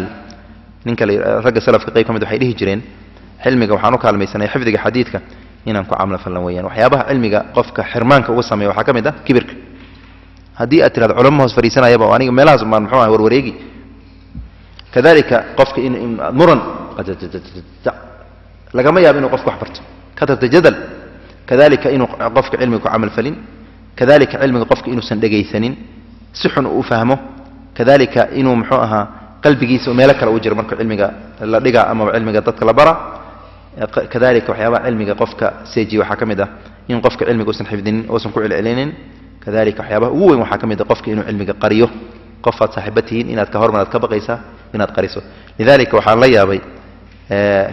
ninka ragga salafka qayb ka mid waxay dhihi jireen cilmiga waxaan u kaalmaysanay xifdiga xadiidka inaan ku camlo fallan weeyaan. Waxyaabaha cilmiga qofka xirmaanka uga sameeya waxaa ka mid ah kibirka. Haddii aad tirahdo culamo hoos fadhiisanayaba oo aniga meelahaas maan muxuu ah warwareegi. Kadalika qofka in muran lagama yaabo inuu qofka wax barto. Katarta jadal kadalika inuu qofka cilmiga ku camal falin kadalika cilmiga qofka inuusan dhegaysanin si xun uu fahmo kadalika inuu muxuu ahaa qalbigiisa meelo kale uu jiro marka cilmiga la dhiga ama cilmiga dadka la bara kadalika waxyaabaha cilmiga qofka seejiya waxaa ka mid ah in qofka cilmiga uusan xifdinin uusan ku celcelinin kadalika waxyaabaha ugu weyn waxaa ka mid ah qofka inuu cilmiga qariyo qofaad saaxiiba tihiin inaad ka hormaraad ka baqaysaa inaad qariso lidalika waxaan la yaabay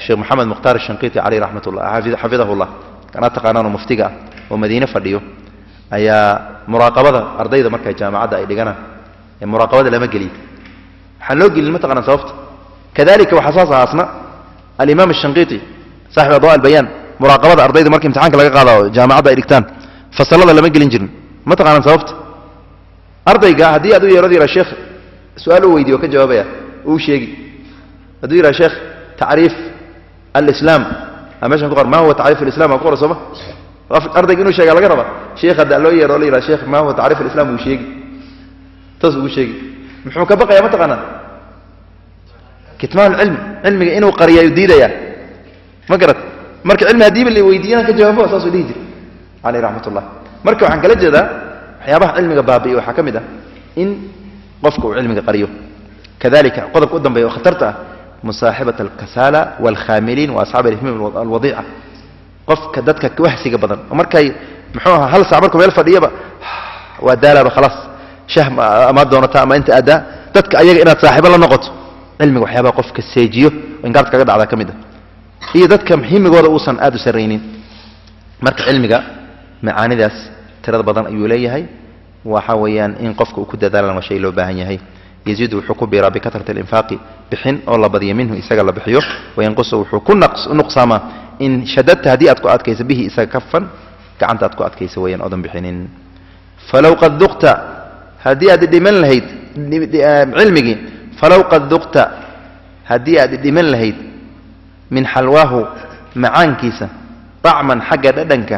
sheekh moxamed mukhtaar shanqiiti caleyh raxmat ullah xafidahu llah kanaa taqaanaanoo muftiga ah oo madiine fadhiyo ayaa muraaqabada ardayda marka jaamacadda ay dhiganaan muraaqabada lama geliyo waxaan loo gelin ma taqaanaan sababta kadalika waxaa saas ah asna alimaam ashanqiiti saaxib adwa albayaan muraaqabada ardayda marka imtixaanka laga qaado jaamacadda ay dhigtaan fasalada lama gelin jirin ma taqaanaan sababta ardayga haddii aad u yeerado yidhaa sheekh su'aal u weydiyo o ka jawaabaya uu sheegi hadduu yidhaha sheekh tacriif alislaam a meeshan ku qor ma huwa tacriif alislam aa ku qora sooma ardayga inuu sheega muxuu ka baqaya ma taqaanaa kitmaan cilmi cilmiga inuu qariyaayu diidaya ma garat marka cilmi haddiiba la weydiiyana ka jawaabo saasuu dhihi jira caleyh raxmat ullah marka waxaan kala jeedaa waxyaabaha cilmiga baabi'iya waxaa ka mid ah in qofka uu cilmiga qariyo. Kadalika qodobka u dambeeya oo khatarta ah musaaxibat alkasaala waalkhaamiliin wa asxaab alhimam alwadiica qofka dadka wahsiga badan oo markay muxuu ahaa hal sac markuu meel fadhiyaba waa daalaaba khalaas shah ama doonata ama inta aadaa dadka ayaga inaad saaxiibo la noqoto cilmiga waxyaabaha qofka seejiyo oo inkaarta kaga dhacdaa ka mid ah iyo dadka himigooda uusan aad u sarraynin marka cilmiga macaanidaas tirada badan ayuu leeyahay waxa weeyaan in qofka uu ku dadaalan waa shay loo baahan yahay yaziidu wuxuu ku biiraa bikatrati alinfaaqi bixin oo la badiyo minhu isaga la bixiyo wayanqusu wuxuu ku nuqsaamaa in shadadta haddii aad ku adkayso bihi isaga kafan gacanta aad ku adkayso weeyaan oodan haddii aad dhiman lahayd cilmigii falow qad duqta haddii aad dhiman lahayd min xalwaahu macaankiisa طacman xagga dhadhanka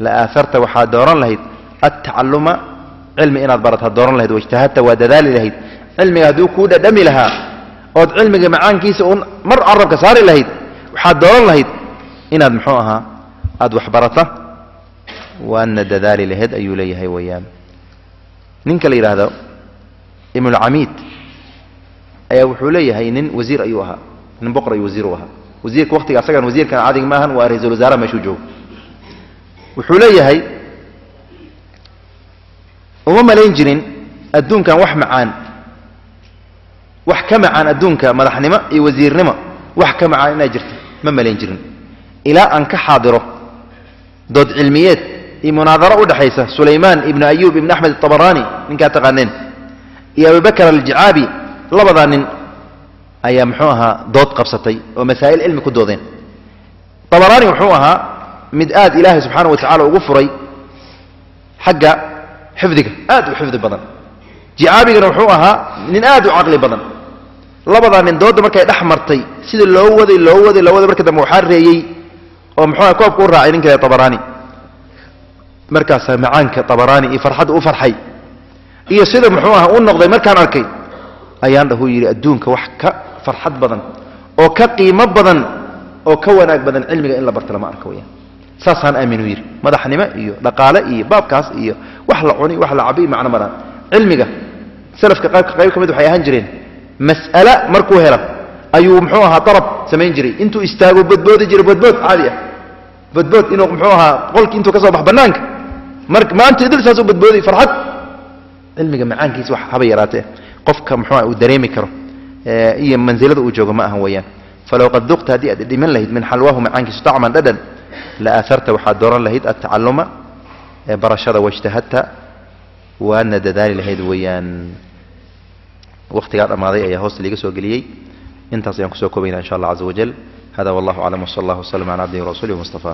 la aaharta waxaad dooran lahayd altacaluma cilmi inaad barataad dooran lahayd wajtahadta waa dadaali lahayd cilmiga hadduu kuu dhadhami lahaa ood cilmiga macaankiisa un mar carabka saari lahayd waxaad dooran lahayd inaad muxuu ahaa aada wax barata waana dadaali lahayd ayuu leeyahay weeyaan ninka la yidhaahdo ibnulcamiid ayaa wuxuu leeyahay nin wasiir ayuu ahaa nin boqor ayuu wasiir u ahaa. Wasiirka waqtiga asagan wasiirkan cadig maahan waa ra'iisul wasaaraha meeshuu joogo. Wuxuu leeyahay uma malayn jirin adduunkan wax macaan wax ka macaan adduunka madaxnimo iyo wasiirnimo wax ka macaan inaa jirto ma malayn jirin. Ilaa aan ka xaadiro dood cilmiyeed iyo munaadaro u dhexaysa sulaymaan ibnu ayuub ibnu axmed atabaraani ninkaa taqaaneen iyo abubakar aljicaabi labadaa nin ayaa muxuu ahaa dood qabsatay oo masaa'il cilmi ku doodeen. Abaraani wuxuu ahaa mid aad ilaahay subxaana wa tacala ugu furay xagga xifdiga aad u xifdi badan. Jicaabigana wuxuu ahaa nin aad u caqli badan. Labadaa nin doodda markay dhex martay sida loo waday loo waday loo waday marka dambe waxaa reeyey oo muxuu koobka u raacay ninka abaraani markaasaa macaanka abaraani iyo farxadda u farxay iyo sida muxuu aha u noqday markaan arkay ayaan dhahuu yidhi adduunka wax ka farxad badan oo ka qiimo badan oo ka wanaag badan cilmiga in la barta lama arka weyaan saasaan aaminu yidhi madaxnimo iyo dhaqaale iyo baabkaas iyo wax la cuni wax la cabi macno maraan cilmiga salafka qaybka qayb ka mid waxay ahaan jireen mas'ale markuu hela ayuu muxuu ahaa darab samayn jiray. Intuu istaago bodboodi jiray bodbood caadi ah. Bodbood inuu muxuu ahaa qolkii intuu ka soo bax bannaanka mar maanta idil saasuu bodboodi farxad. Cilmiga macaankiisa wax haba yaraatee. Qofka muxuu uu dareemi karo iyo mansilada uu joogo ma ahan weeyaan. Falow qad duqta haddii aad dhiman lahayd min xalwaahu macaankiisu tacman dhadhan la aaarta waxaad dooran lahayd altacaluma barashada wajtahadta waana dadaali lahayd weeyaan. Waqtigaa dhammaaday ayaa hoosta liiga soo geliyey. Intaas ayaan ku soo koobayna insha allah caza wajal hada wallahu aclam wsala allah wslm cala cabdihi warasuulih mustafa